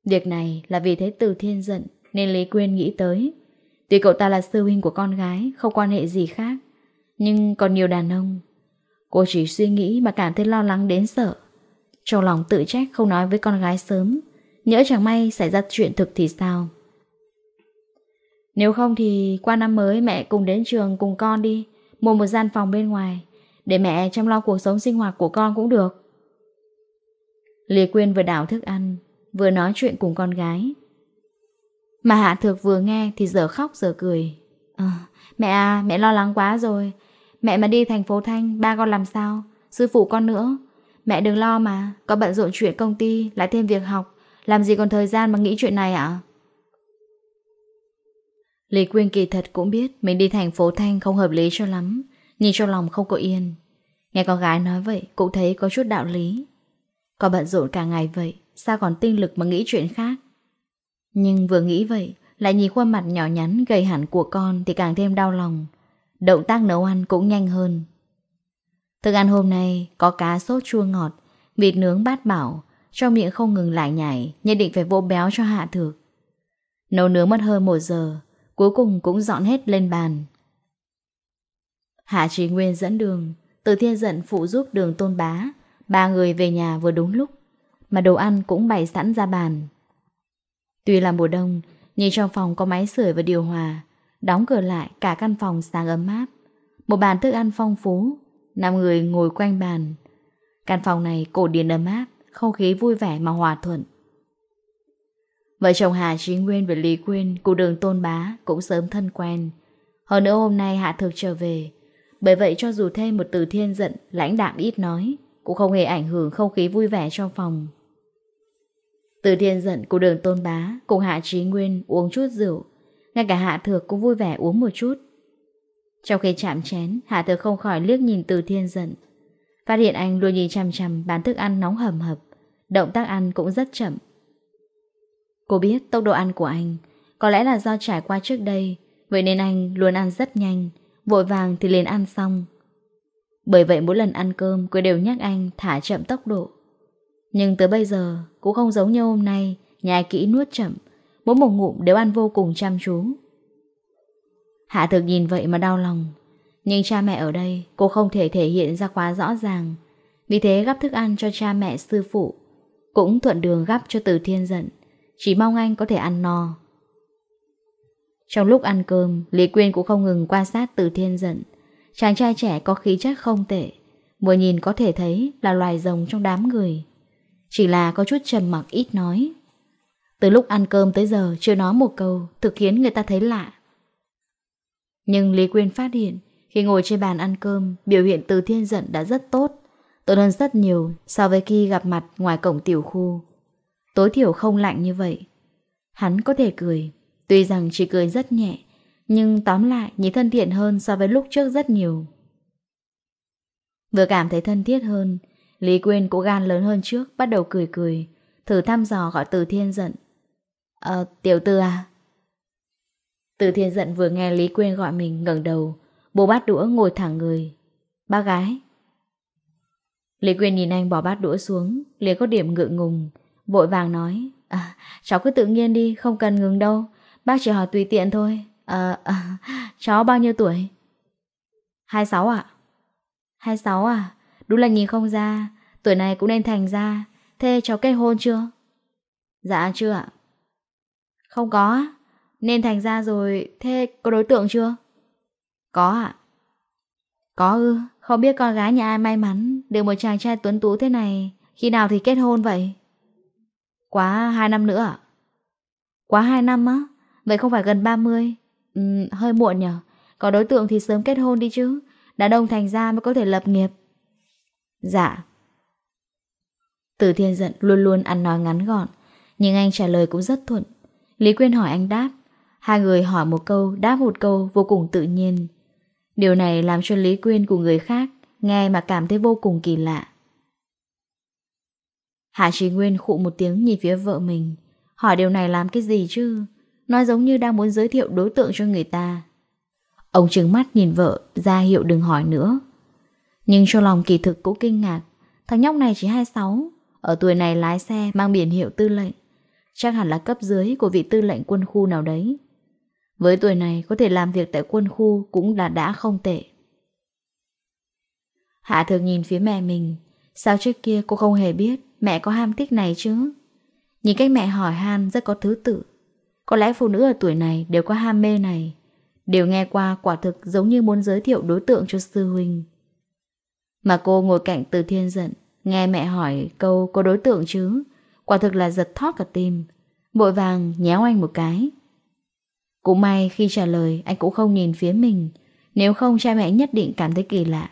Việc này là vì thế Từ Thiên giận, Nên Lý Quyên nghĩ tới. Tuy cậu ta là sư huynh của con gái, Không quan hệ gì khác, Nhưng còn nhiều đàn ông. Cô chỉ suy nghĩ mà cảm thấy lo lắng đến sợ. Trong lòng tự trách không nói với con gái sớm, Nhỡ chẳng may xảy ra chuyện thực thì sao? Nếu không thì qua năm mới mẹ cùng đến trường cùng con đi, Mua một gian phòng bên ngoài để mẹ chăm lo cuộc sống sinh hoạt của con cũng được. Lý Quyên vừa đảo thức ăn, vừa nói chuyện cùng con gái. Mà Hạ Thược vừa nghe thì giờ khóc giờ cười. À, mẹ à, mẹ lo lắng quá rồi. Mẹ mà đi thành phố Thanh, ba con làm sao? Sư phụ con nữa. Mẹ đừng lo mà, con bận rộn chuyện công ty, lại thêm việc học. Làm gì còn thời gian mà nghĩ chuyện này ạ? À? Lý Quyên kỳ thật cũng biết mình đi thành phố Thanh không hợp lý cho lắm nhìn trong lòng không có yên. Nghe con gái nói vậy, cũng thấy có chút đạo lý. Có bận rộn cả ngày vậy, Sao còn tinh lực mà nghĩ chuyện khác? Nhưng vừa nghĩ vậy, Lại nhìn khuôn mặt nhỏ nhắn gầy hẳn của con Thì càng thêm đau lòng. Động tác nấu ăn cũng nhanh hơn. Thức ăn hôm nay có cá sốt chua ngọt Vịt nướng bát bảo, Trong miệng không ngừng lại nhảy, Nhất định phải vô béo cho hạ thược. Nấu nướng mất hơn một giờ, Cuối cùng cũng dọn hết lên bàn. Hạ Trí Nguyên dẫn đường, từ thiên Dận phụ giúp đường tôn bá, ba người về nhà vừa đúng lúc, mà đồ ăn cũng bày sẵn ra bàn. Tuy là mùa đông, nhưng trong phòng có máy sưởi và điều hòa, đóng cửa lại cả căn phòng sáng ấm áp. Một bàn thức ăn phong phú, năm người ngồi quanh bàn. Căn phòng này cổ điển ấm áp, không khí vui vẻ mà hòa thuận. Vợ chồng Hà Trí Nguyên và Lý Quyên của đường Tôn Bá cũng sớm thân quen. Hơn nữa hôm nay Hạ Thực trở về, bởi vậy cho dù thêm một từ thiên giận, lãnh đạm ít nói, cũng không hề ảnh hưởng không khí vui vẻ trong phòng. Từ thiên giận của đường tôn bá cùng hạ trí nguyên uống chút rượu, ngay cả hạ thược cũng vui vẻ uống một chút. Trong khi chạm chén, hạ thược không khỏi liếc nhìn từ thiên giận. Phát hiện anh luôn nhìn chằm chằm bán thức ăn nóng hầm hập, động tác ăn cũng rất chậm. Cô biết tốc độ ăn của anh có lẽ là do trải qua trước đây, vậy nên anh luôn ăn rất nhanh, Vội vàng thì lên ăn xong. Bởi vậy mỗi lần ăn cơm, cô đều nhắc anh thả chậm tốc độ. Nhưng tới bây giờ, Cũng không giống như hôm nay Nhai kỹ nuốt chậm, Mỗi một ngụm đều ăn vô cùng chăm chú. Hạ thực nhìn vậy mà đau lòng, Nhưng cha mẹ ở đây, Cô không thể thể hiện ra quá rõ ràng. Vì thế gắp thức ăn cho cha mẹ, sư phụ, Cũng thuận đường gắp cho từ thiên giận, Chỉ mong anh có thể ăn no. Trong lúc ăn cơm, Lý Quyên cũng không ngừng quan sát từ thiên giận. Chàng trai trẻ có khí chất không tệ, vừa nhìn có thể thấy là loài rồng trong đám người. Chỉ là có chút trầm mặc ít nói. Từ lúc ăn cơm tới giờ chưa nói một câu, thực khiến người ta thấy lạ. Nhưng Lý Quyên phát hiện, khi ngồi trên bàn ăn cơm, biểu hiện từ thiên giận đã rất tốt, tốt hơn rất nhiều so với khi gặp mặt ngoài cổng tiểu khu. Tối thiểu không lạnh như vậy. Hắn có thể cười, Tuy rằng chỉ cười rất nhẹ, nhưng tóm lại nhìn thân thiện hơn so với lúc trước rất nhiều. Vừa cảm thấy thân thiết hơn, Lý Quyên cố gan lớn hơn trước, bắt đầu cười cười, thử thăm dò gọi Từ Thiên giận. Ờ, tiểu tư à? Từ Thiên giận vừa nghe Lý Quyên gọi mình ngẩng đầu, bố bát đũa ngồi thẳng người. Ba gái. Lý Quyên nhìn anh bỏ bát đũa xuống, liền có điểm ngượng ngùng, vội vàng nói. À, cháu cứ tự nhiên đi, không cần ngừng đâu, Bác chỉ hỏi tùy tiện thôi. À, à, cháu bao nhiêu tuổi? 26 ạ. À? 26 à? Đúng là nhìn không ra. Tuổi này cũng nên thành ra. Thế cháu kết hôn chưa? Dạ chưa ạ. Không có. Nên thành ra rồi. Thế có đối tượng chưa? Có ạ. Có ư. Không biết con gái nhà ai may mắn. Được một chàng trai tuấn tú thế này. Khi nào thì kết hôn vậy? Quá 2 năm nữa ạ. Quá 2 năm á? Vậy không phải gần 30 ừ, Hơi muộn nhở? Có đối tượng thì sớm kết hôn đi chứ. Đàn ông thành ra mới có thể lập nghiệp. Dạ. Từ thiên giận luôn luôn ăn nói ngắn gọn Nhưng anh trả lời cũng rất thuận. Lý Quyên hỏi anh đáp. Hai người hỏi một câu Đáp một câu vô cùng tự nhiên. Điều này làm cho Lý Quyên của người khác Nghe mà cảm thấy vô cùng kỳ lạ. Hạ Trí Nguyên khụ một tiếng nhìn phía vợ mình. Hỏi điều này làm cái gì chứ? Nói giống như đang muốn giới thiệu đối tượng cho người ta. Ông trừng mắt nhìn vợ, ra hiệu đừng hỏi nữa. Nhưng cho lòng kỳ thực cũng kinh ngạc. Thằng nhóc này chỉ 26 Ở tuổi này lái xe mang biển hiệu tư lệnh. Chắc hẳn là cấp dưới của vị tư lệnh quân khu nào đấy. Với tuổi này, có thể làm việc tại quân khu cũng là đã không tệ. Hạ thường nhìn phía mẹ mình. Sao trước kia cô không hề biết mẹ có ham thích này chứ? Nhìn cách mẹ hỏi han rất có thứ tự. Có lẽ phụ nữ ở tuổi này đều có ham mê này. Đều nghe qua quả thực giống như muốn giới thiệu đối tượng cho sư huynh. Mà cô ngồi cạnh từ thiên giận, nghe mẹ hỏi câu có đối tượng chứ, quả thực là giật thót cả tim. bội vàng nhéo anh một cái. Cũng may khi trả lời anh cũng không nhìn phía mình, nếu không cha mẹ nhất định cảm thấy kỳ lạ.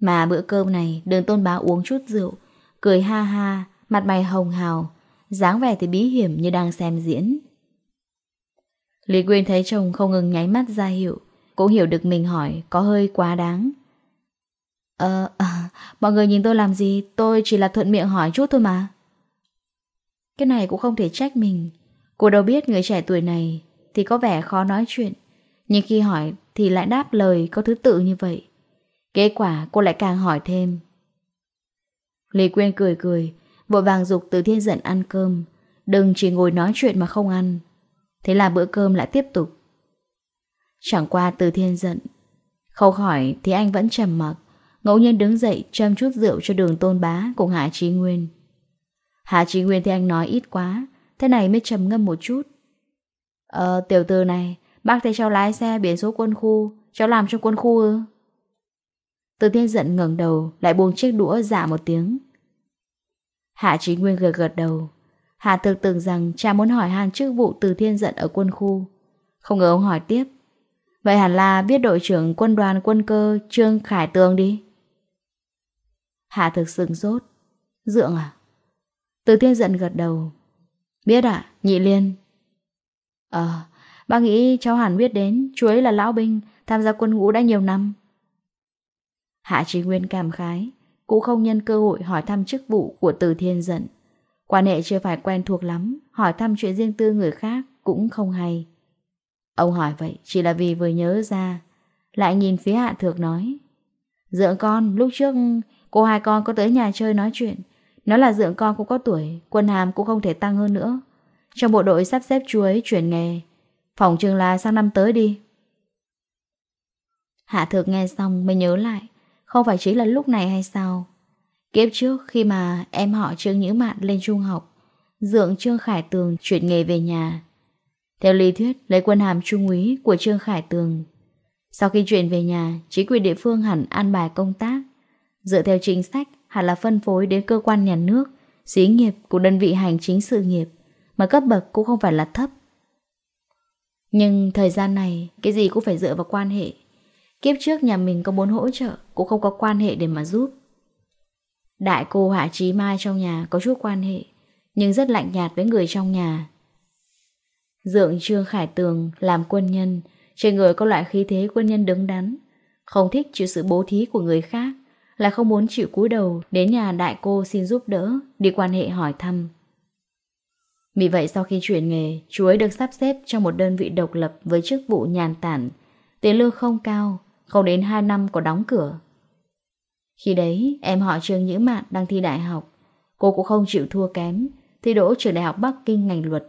Mà bữa cơm này đường tôn bá uống chút rượu, cười ha ha, mặt mày hồng hào, dáng vẻ thì bí hiểm như đang xem diễn. Lý Quyên thấy chồng không ngừng nháy mắt ra hiệu, cũng hiểu được mình hỏi có hơi quá đáng. Ờ, mọi người nhìn tôi làm gì, tôi chỉ là thuận miệng hỏi chút thôi mà. Cái này cũng không thể trách mình. Cô đâu biết người trẻ tuổi này thì có vẻ khó nói chuyện, nhưng khi hỏi thì lại đáp lời có thứ tự như vậy. Kết quả cô lại càng hỏi thêm. Lý Quyên cười cười, Vội vàng dục từ thiên giận ăn cơm. Đừng chỉ ngồi nói chuyện mà không ăn. Thế là bữa cơm lại tiếp tục. Chẳng qua từ thiên giận Khâu khỏi thì anh vẫn trầm mặc. Ngẫu nhiên đứng dậy châm chút rượu cho đường tôn bá cùng Hạ Trí Nguyên. Hạ Trí Nguyên thì anh nói ít quá. Thế này mới trầm ngâm một chút. Ờ tiểu tử này, Bác thấy cháu lái xe biển số quân khu, Cháu làm trong quân khu ư? Từ thiên giận ngẩng đầu, Lại buông chiếc đũa giả một tiếng. Hạ Chí Nguyên gật gật đầu. Hạ Thực tưởng rằng cha muốn hỏi Hàn chức vụ từ thiên giận ở quân khu. Không ngờ ông hỏi tiếp. Vậy hẳn là biết đội trưởng quân đoàn quân cơ Trương Khải Tường đi. Hạ Thực sừng sốt. Dượng à? Từ thiên giận gật đầu. Biết ạ, nhị liên. Ờ, à, bác nghĩ cháu hẳn biết đến, chú ấy là lão binh, tham gia quân ngũ đã nhiều năm. Hạ Chí Nguyên cảm khái. Cũng không nhân cơ hội hỏi thăm chức vụ của Từ Thiên Dận. Quan hệ chưa phải quen thuộc lắm, Hỏi thăm chuyện riêng tư người khác cũng không hay. Ông hỏi vậy chỉ là vì vừa nhớ ra, Lại nhìn phía hạ thược nói, Dượng con, lúc trước Cô hai con có tới nhà chơi nói chuyện. Nó là dượng con cũng có tuổi, Quân hàm cũng không thể tăng hơn nữa. Trong bộ đội sắp xếp chuối chuyển nghề, Phòng trường là sang năm tới đi. Hạ thược nghe xong mới nhớ lại không phải chính là lúc này hay sao Kiếp trước khi mà em họ Trương Nhữ Mạn lên trung học, Dượng Trương Khải Tường chuyển nghề về nhà. Theo lý thuyết, lấy quân hàm trung úy của Trương Khải Tường. Sau khi chuyển về nhà, Chính quyền địa phương hẳn an bài công tác. Dựa theo chính sách, hẳn là phân phối đến cơ quan nhà nước, Xí nghiệp của đơn vị hành chính sự nghiệp, Mà cấp bậc cũng không phải là thấp. Nhưng thời gian này, Cái gì cũng phải dựa vào quan hệ. Kiếp trước nhà mình có muốn hỗ trợ, Cũng không có quan hệ để mà giúp. Đại cô Hạ Trí Mai trong nhà Có chút quan hệ, Nhưng rất lạnh nhạt với người trong nhà. Dượng Trương Khải Tường Làm quân nhân, Trên người có loại khí thế quân nhân đứng đắn. Không thích chịu sự bố thí của người khác Là không muốn chịu cúi đầu Đến nhà đại cô xin giúp đỡ, Đi quan hệ hỏi thăm. Vì vậy sau khi chuyển nghề, Chú ấy được sắp xếp trong một đơn vị độc lập Với chức vụ nhàn tản. Tiền lương không cao không đến 2 năm có đóng cửa. Khi đấy, em họ Trương Nhữ Mạn đang thi đại học. Cô cũng không chịu thua kém, Thi đỗ trường đại học Bắc Kinh ngành luật.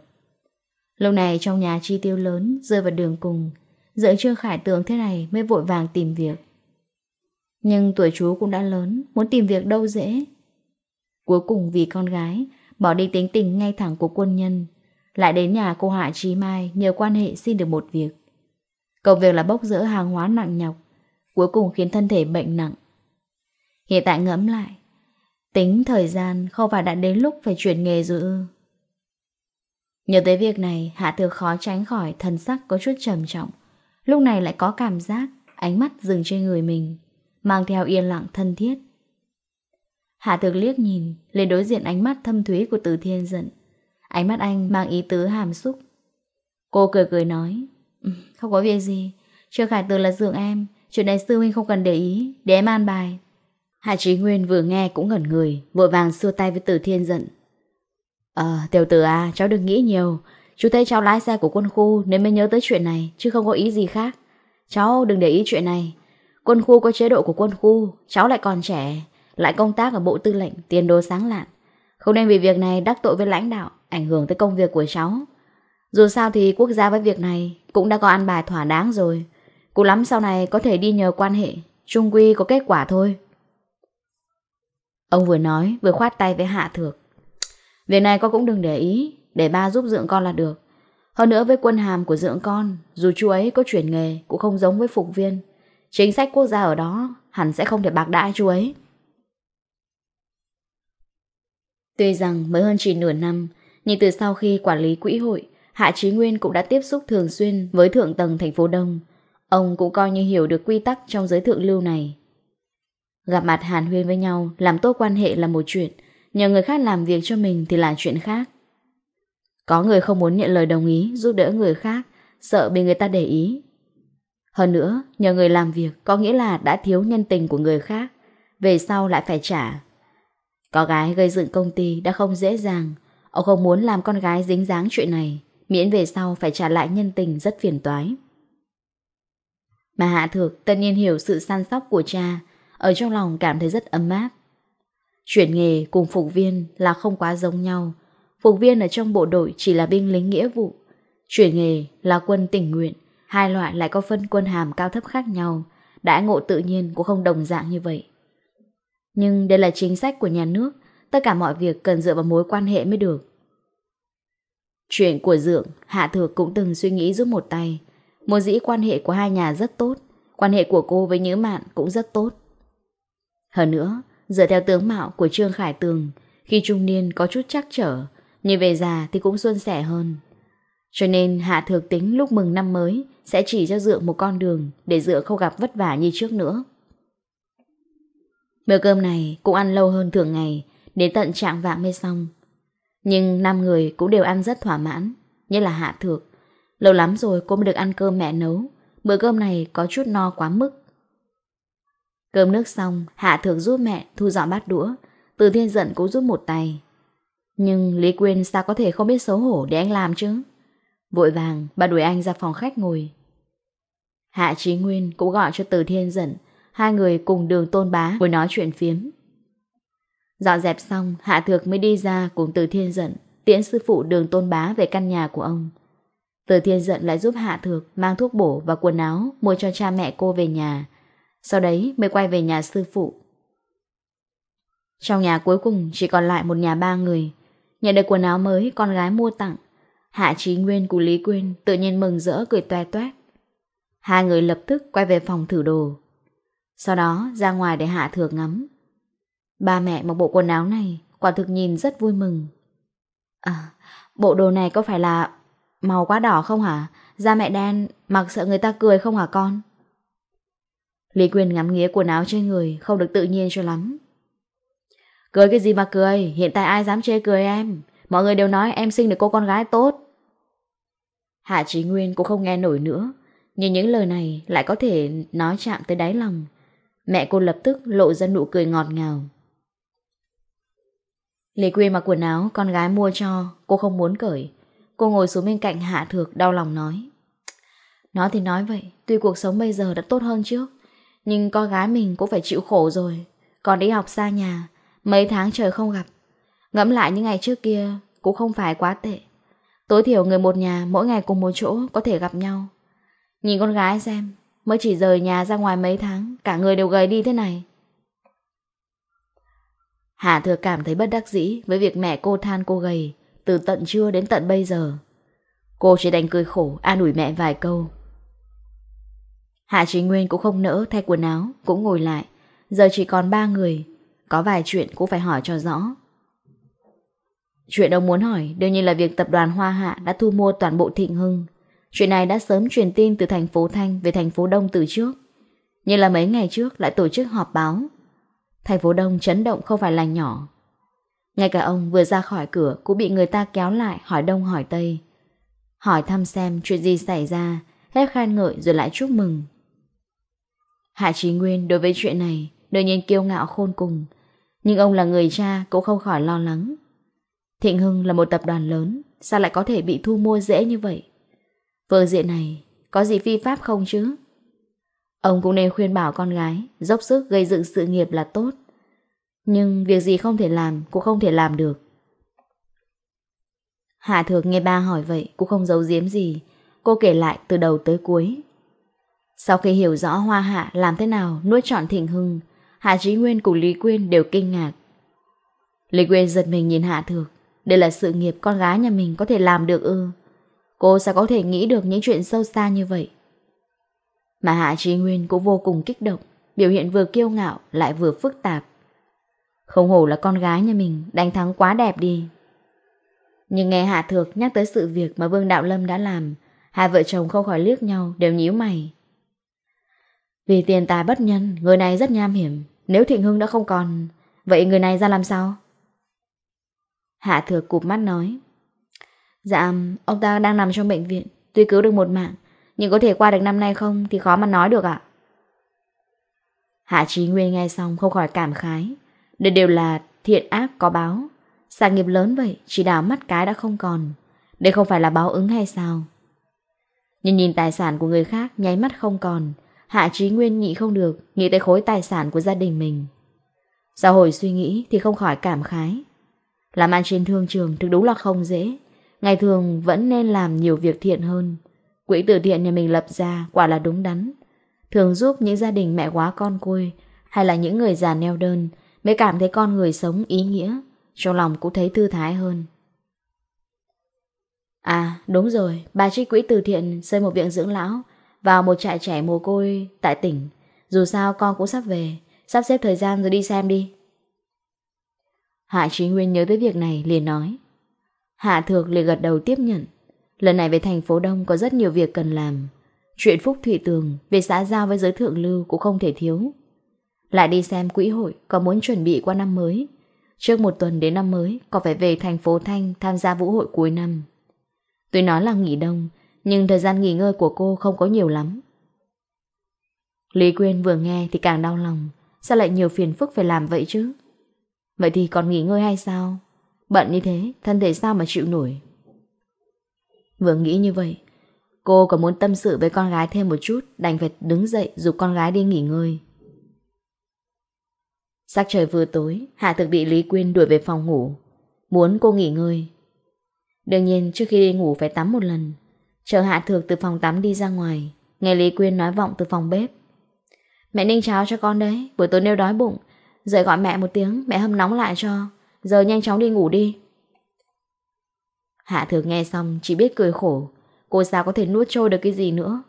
Lâu này trong nhà chi tiêu lớn, Rơi vào đường cùng Dưỡng Trương Khải tường thế này mới vội vàng tìm việc. Nhưng tuổi chú cũng đã lớn, Muốn tìm việc đâu dễ. Cuối cùng vì con gái, Bỏ đi tính tình ngay thẳng của quân nhân, Lại đến nhà cô Hạ Trí Mai Nhờ quan hệ xin được một việc. Công việc là bốc rỡ hàng hóa nặng nhọc cuối cùng khiến thân thể bệnh nặng. Hiện tại ngẫm lại, tính thời gian không phải đã đến lúc phải chuyển nghề rồi ư. Nhớ tới việc này, Hạ Thừa khó tránh khỏi thân sắc có chút trầm trọng. Lúc này lại có cảm giác, ánh mắt dừng trên người mình, mang theo yên lặng thân thiết. Hạ Thực liếc nhìn, lên đối diện ánh mắt thâm thúy của Từ Thiên giận. Ánh mắt anh mang ý tứ hàm xúc. Cô cười cười nói, không có việc gì, Trương Khải Từ là dưỡng em, Chuyện này sư huynh không cần để ý, Để em an bài. Hạ Trí Nguyên vừa nghe cũng ngẩn người, Vội vàng xua tay với Tử Thiên giận. Ờ tiểu tử à cháu đừng nghĩ nhiều. Chú thấy cháu lái xe của quân khu Nên mới nhớ tới chuyện này, Chứ không có ý gì khác. Cháu đừng để ý chuyện này. Quân khu có chế độ của quân khu, Cháu lại còn trẻ, Lại công tác ở bộ tư lệnh, Tiền đồ sáng lạn. Không nên vì việc này đắc tội với lãnh đạo, Ảnh hưởng tới công việc của cháu. Dù sao thì quốc gia với việc này Cũng đã có ăn bài thỏa đáng rồi cũng lắm sau này có thể đi nhờ quan hệ, trung quy có kết quả thôi. Ông vừa nói vừa khoát tay với Hạ Thược. Việc này con cũng đừng để ý, để ba giúp dưỡng con là được. Hơn nữa với quân hàm của dưỡng con, dù chú ấy có chuyển nghề cũng không giống với phục viên. Chính sách quốc gia ở đó hẳn sẽ không thể bạc đãi chú ấy. Tuy rằng mới hơn chỉ nửa năm, nhưng từ sau khi quản lý quỹ hội, Hạ Trí Nguyên cũng đã tiếp xúc thường xuyên với thượng tầng thành phố Đông, Ông cũng coi như hiểu được quy tắc trong giới thượng lưu này. Gặp mặt hàn huyên với nhau, làm tốt quan hệ là một chuyện, nhờ người khác làm việc cho mình thì là chuyện khác. Có người không muốn nhận lời đồng ý giúp đỡ người khác, sợ bị người ta để ý. Hơn nữa, nhờ người làm việc có nghĩa là đã thiếu nhân tình của người khác, về sau lại phải trả. Có gái gây dựng công ty đã không dễ dàng, ông không muốn làm con gái dính dáng chuyện này, miễn về sau phải trả lại nhân tình rất phiền toái. Mà Hạ Thược tất nhiên hiểu sự săn sóc của cha, ở trong lòng cảm thấy rất ấm áp. Chuyển nghề cùng phục viên là không quá giống nhau. Phục viên ở trong bộ đội chỉ là binh lính nghĩa vụ. Chuyển nghề là quân tình nguyện, hai loại lại có phân quân hàm cao thấp khác nhau, đãi ngộ tự nhiên cũng không đồng dạng như vậy. Nhưng đây là chính sách của nhà nước, tất cả mọi việc cần dựa vào mối quan hệ mới được. Chuyện của Dượng, Hạ Thược cũng từng suy nghĩ giúp một tay, Mùa dĩ quan hệ của hai nhà rất tốt, quan hệ của cô với Nhữ Mạn cũng rất tốt. Hơn nữa, dựa theo tướng mạo của Trương Khải Tường, khi trung niên có chút chắc trở, nhưng về già thì cũng xuân sẻ hơn. Cho nên Hạ Thược tính lúc mừng năm mới sẽ chỉ cho dựa một con đường để dựa không gặp vất vả như trước nữa. Bữa cơm này cũng ăn lâu hơn thường ngày, đến tận trạng vạng mới xong. Nhưng năm người cũng đều ăn rất thỏa mãn, nhất là Hạ Thược. Lâu lắm rồi cô mới được ăn cơm mẹ nấu. Bữa cơm này có chút no quá mức. Cơm nước xong, Hạ thường giúp mẹ thu dọn bát đũa. Từ thiên giận cũng giúp một tay. Nhưng Lý Quyên sao có thể không biết xấu hổ Để anh làm chứ? Vội vàng, bà đuổi anh ra phòng khách ngồi. Hạ Trí Nguyên cũng gọi cho Từ Thiên giận Hai người cùng đường tôn bá ngồi nói chuyện phiếm. Dọn dẹp xong, Hạ Thược mới đi ra cùng Từ Thiên giận Tiễn sư phụ đường tôn bá về căn nhà của ông. Từ thiên giận lại giúp Hạ Thược mang thuốc bổ và quần áo mua cho cha mẹ cô về nhà. Sau đấy mới quay về nhà sư phụ. Trong nhà cuối cùng chỉ còn lại một nhà ba người. Nhận được quần áo mới con gái mua tặng. Hạ Trí Nguyên cùng Lý Quyên tự nhiên mừng rỡ cười toe toét. Hai người lập tức quay về phòng thử đồ. Sau đó ra ngoài để Hạ Thược ngắm. Ba mẹ mặc bộ quần áo này quả thực nhìn rất vui mừng. À, bộ đồ này có phải là màu quá đỏ không hả? Da mẹ đen, mặc sợ người ta cười không hả con? Lý Quyên ngắm nghía quần áo trên người, không được tự nhiên cho lắm. Cười cái gì mà cười, hiện tại ai dám chê cười em? Mọi người đều nói em sinh được cô con gái tốt. Hạ Trí Nguyên cũng không nghe nổi nữa, nhưng những lời này lại có thể nói chạm tới đáy lòng. Mẹ cô lập tức lộ ra nụ cười ngọt ngào. Lý Quyên mặc quần áo con gái mua cho, cô không muốn cởi. Cô ngồi xuống bên cạnh Hạ Thược đau lòng nói. nói thì nói vậy, tuy cuộc sống bây giờ đã tốt hơn trước, nhưng con gái mình cũng phải chịu khổ rồi. Còn đi học xa nhà, mấy tháng trời không gặp. Ngẫm lại những ngày trước kia cũng không phải quá tệ. Tối thiểu người một nhà mỗi ngày cùng một chỗ có thể gặp nhau. Nhìn con gái xem, mới chỉ rời nhà ra ngoài mấy tháng, cả người đều gầy đi thế này. Hạ thừa cảm thấy bất đắc dĩ với việc mẹ cô than cô gầy, từ tận trưa đến tận bây giờ. Cô chỉ đành cười khổ, an ủi mẹ vài câu. Hạ Trí Nguyên cũng không nỡ thay quần áo, cũng ngồi lại. Giờ chỉ còn ba người, có vài chuyện cũng phải hỏi cho rõ. Chuyện ông muốn hỏi đương nhiên là việc tập đoàn Hoa Hạ đã thu mua toàn bộ Thịnh Hưng. Chuyện này đã sớm truyền tin từ thành phố Thanh về thành phố Đông từ trước. Nhưng là mấy ngày trước lại tổ chức họp báo. Thành phố Đông chấn động không phải là nhỏ. Ngay cả ông vừa ra khỏi cửa cũng bị người ta kéo lại hỏi đông hỏi tây. Hỏi thăm xem chuyện gì xảy ra, hết khen ngợi rồi lại chúc mừng. Hạ Trí Nguyên đối với chuyện này đương nhiên kiêu ngạo khôn cùng, nhưng ông là người cha cũng không khỏi lo lắng. Thịnh Hưng là một tập đoàn lớn, sao lại có thể bị thu mua dễ như vậy? Phương diện này, có gì phi pháp không chứ? Ông cũng nên khuyên bảo con gái, dốc sức gây dựng sự nghiệp là tốt. Nhưng việc gì không thể làm cũng không thể làm được. Hạ thược nghe ba hỏi vậy cũng không giấu giếm gì. Cô kể lại từ đầu tới cuối. Sau khi hiểu rõ hoa hạ làm thế nào Nuốt trọn thịnh hưng, Hạ Trí Nguyên cùng Lý Quyên đều kinh ngạc. Lý Quyên giật mình nhìn Hạ Thược. Đây là sự nghiệp con gái nhà mình có thể làm được ư? Cô sao có thể nghĩ được những chuyện sâu xa như vậy? Mà Hạ Trí Nguyên cũng vô cùng kích động, Biểu hiện vừa kiêu ngạo lại vừa phức tạp. Không hổ là con gái nhà mình, đánh thắng quá đẹp đi. Nhưng nghe Hạ Thược nhắc tới sự việc mà Vương Đạo Lâm đã làm, hai vợ chồng không khỏi liếc nhau, đều nhíu mày. Vì tiền tài bất nhân, người này rất nham hiểm. Nếu Thịnh Hưng đã không còn, vậy người này ra làm sao? Hạ Thược cụp mắt nói. Dạ, ông ta đang nằm trong bệnh viện, tuy cứu được một mạng, nhưng có thể qua được năm nay không thì khó mà nói được ạ. Hạ Trí Nguyên nghe xong không khỏi cảm khái. Đây đều là thiện ác có báo. Sạc nghiệp lớn vậy, chỉ đảo mắt cái đã không còn. Đây không phải là báo ứng hay sao? Nhìn nhìn tài sản của người khác nháy mắt không còn. Hạ trí nguyên nhị không được, nghĩ tới khối tài sản của gia đình mình. Sau hồi suy nghĩ thì không khỏi cảm khái. Làm ăn trên thương trường thực đúng là không dễ. Ngày thường vẫn nên làm nhiều việc thiện hơn. Quỹ tự thiện nhà mình lập ra quả là đúng đắn. Thường giúp những gia đình mẹ quá con côi hay là những người già neo đơn mới cảm thấy con người sống ý nghĩa, trong lòng cũng thấy thư thái hơn. À, đúng rồi, bà trích quỹ từ thiện xây một viện dưỡng lão vào một trại trẻ mồ côi tại tỉnh. Dù sao con cũng sắp về, sắp xếp thời gian rồi đi xem đi. Hạ Trí Nguyên nhớ tới việc này liền nói. Hạ Thược liền gật đầu tiếp nhận. Lần này về thành phố Đông có rất nhiều việc cần làm. Chuyện Phúc thủy Tường về xã giao với giới thượng lưu cũng không thể thiếu. Lại đi xem quỹ hội có muốn chuẩn bị qua năm mới. Trước một tuần đến năm mới, có phải về thành phố Thanh tham gia vũ hội cuối năm. Tôi nói là nghỉ đông, nhưng thời gian nghỉ ngơi của cô không có nhiều lắm. Lý Quyên vừa nghe thì càng đau lòng. Sao lại nhiều phiền phức phải làm vậy chứ? Vậy thì còn nghỉ ngơi hay sao? Bận như thế, thân thể sao mà chịu nổi? Vừa nghĩ như vậy, cô còn muốn tâm sự với con gái thêm một chút, đành phải đứng dậy giúp con gái đi nghỉ ngơi. Sắc trời vừa tối, Hạ Thực bị Lý Quyên đuổi về phòng ngủ. Muốn cô nghỉ ngơi. Đương nhiên trước khi đi ngủ phải tắm một lần. Chờ Hạ Thực từ phòng tắm đi ra ngoài. Nghe Lý Quyên nói vọng từ phòng bếp. Mẹ ninh cháo cho con đấy, buổi tối nêu đói bụng. Dậy gọi mẹ một tiếng, mẹ hâm nóng lại cho. Giờ nhanh chóng đi ngủ đi. Hạ Thực nghe xong chỉ biết cười khổ. Cô sao có thể nuốt trôi được cái gì nữa.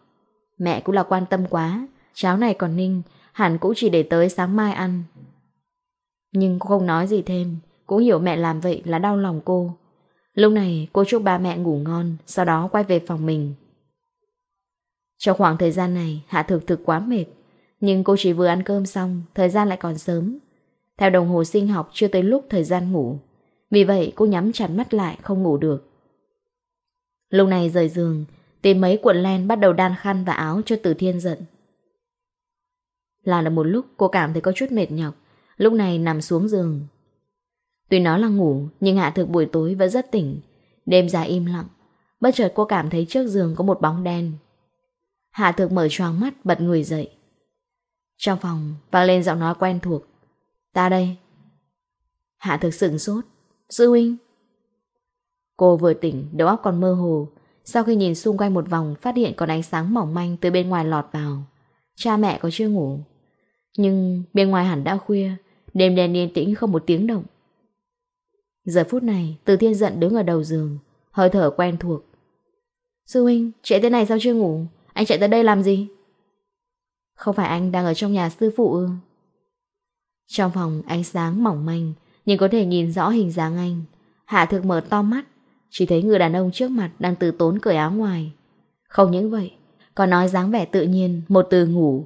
Mẹ cũng là quan tâm quá. Cháo này còn ninh, hẳn cũng chỉ để tới sáng mai ăn. Nhưng cô không nói gì thêm, Cũng hiểu mẹ làm vậy là đau lòng cô. Lúc này, cô chúc ba mẹ ngủ ngon, Sau đó quay về phòng mình. Trong khoảng thời gian này, Hạ thực thực quá mệt, Nhưng cô chỉ vừa ăn cơm xong, Thời gian lại còn sớm. Theo đồng hồ sinh học, chưa tới lúc thời gian ngủ. Vì vậy, cô nhắm chặt mắt lại, không ngủ được. Lúc này rời giường, Tìm mấy cuộn len bắt đầu đan khăn và áo cho Từ Thiên giận. Làm được một lúc, cô cảm thấy có chút mệt nhọc lúc này nằm xuống giường. Tuy nó là ngủ, nhưng Hạ Thực buổi tối vẫn rất tỉnh. Đêm dài im lặng, bất chợt cô cảm thấy trước giường có một bóng đen. Hạ Thực mở choàng mắt bật người dậy. Trong phòng vang lên giọng nói quen thuộc. Ta đây. Hạ Thực sửng sốt. Sư huynh. Cô vừa tỉnh, đầu óc còn mơ hồ. Sau khi nhìn xung quanh một vòng phát hiện còn ánh sáng mỏng manh từ bên ngoài lọt vào. Cha mẹ có chưa ngủ. Nhưng bên ngoài hẳn đã khuya, Đêm đen yên tĩnh không một tiếng động. Giờ phút này Từ thiên giận đứng ở đầu giường Hơi thở quen thuộc. Sư huynh, chạy thế này sao chưa ngủ? Anh chạy tới đây làm gì? Không phải anh đang ở trong nhà sư phụ ư? Trong phòng ánh sáng mỏng manh Nhưng có thể nhìn rõ hình dáng anh. Hạ thực mở to mắt Chỉ thấy người đàn ông trước mặt đang từ tốn cởi áo ngoài. Không những vậy Còn nói dáng vẻ tự nhiên Một từ ngủ.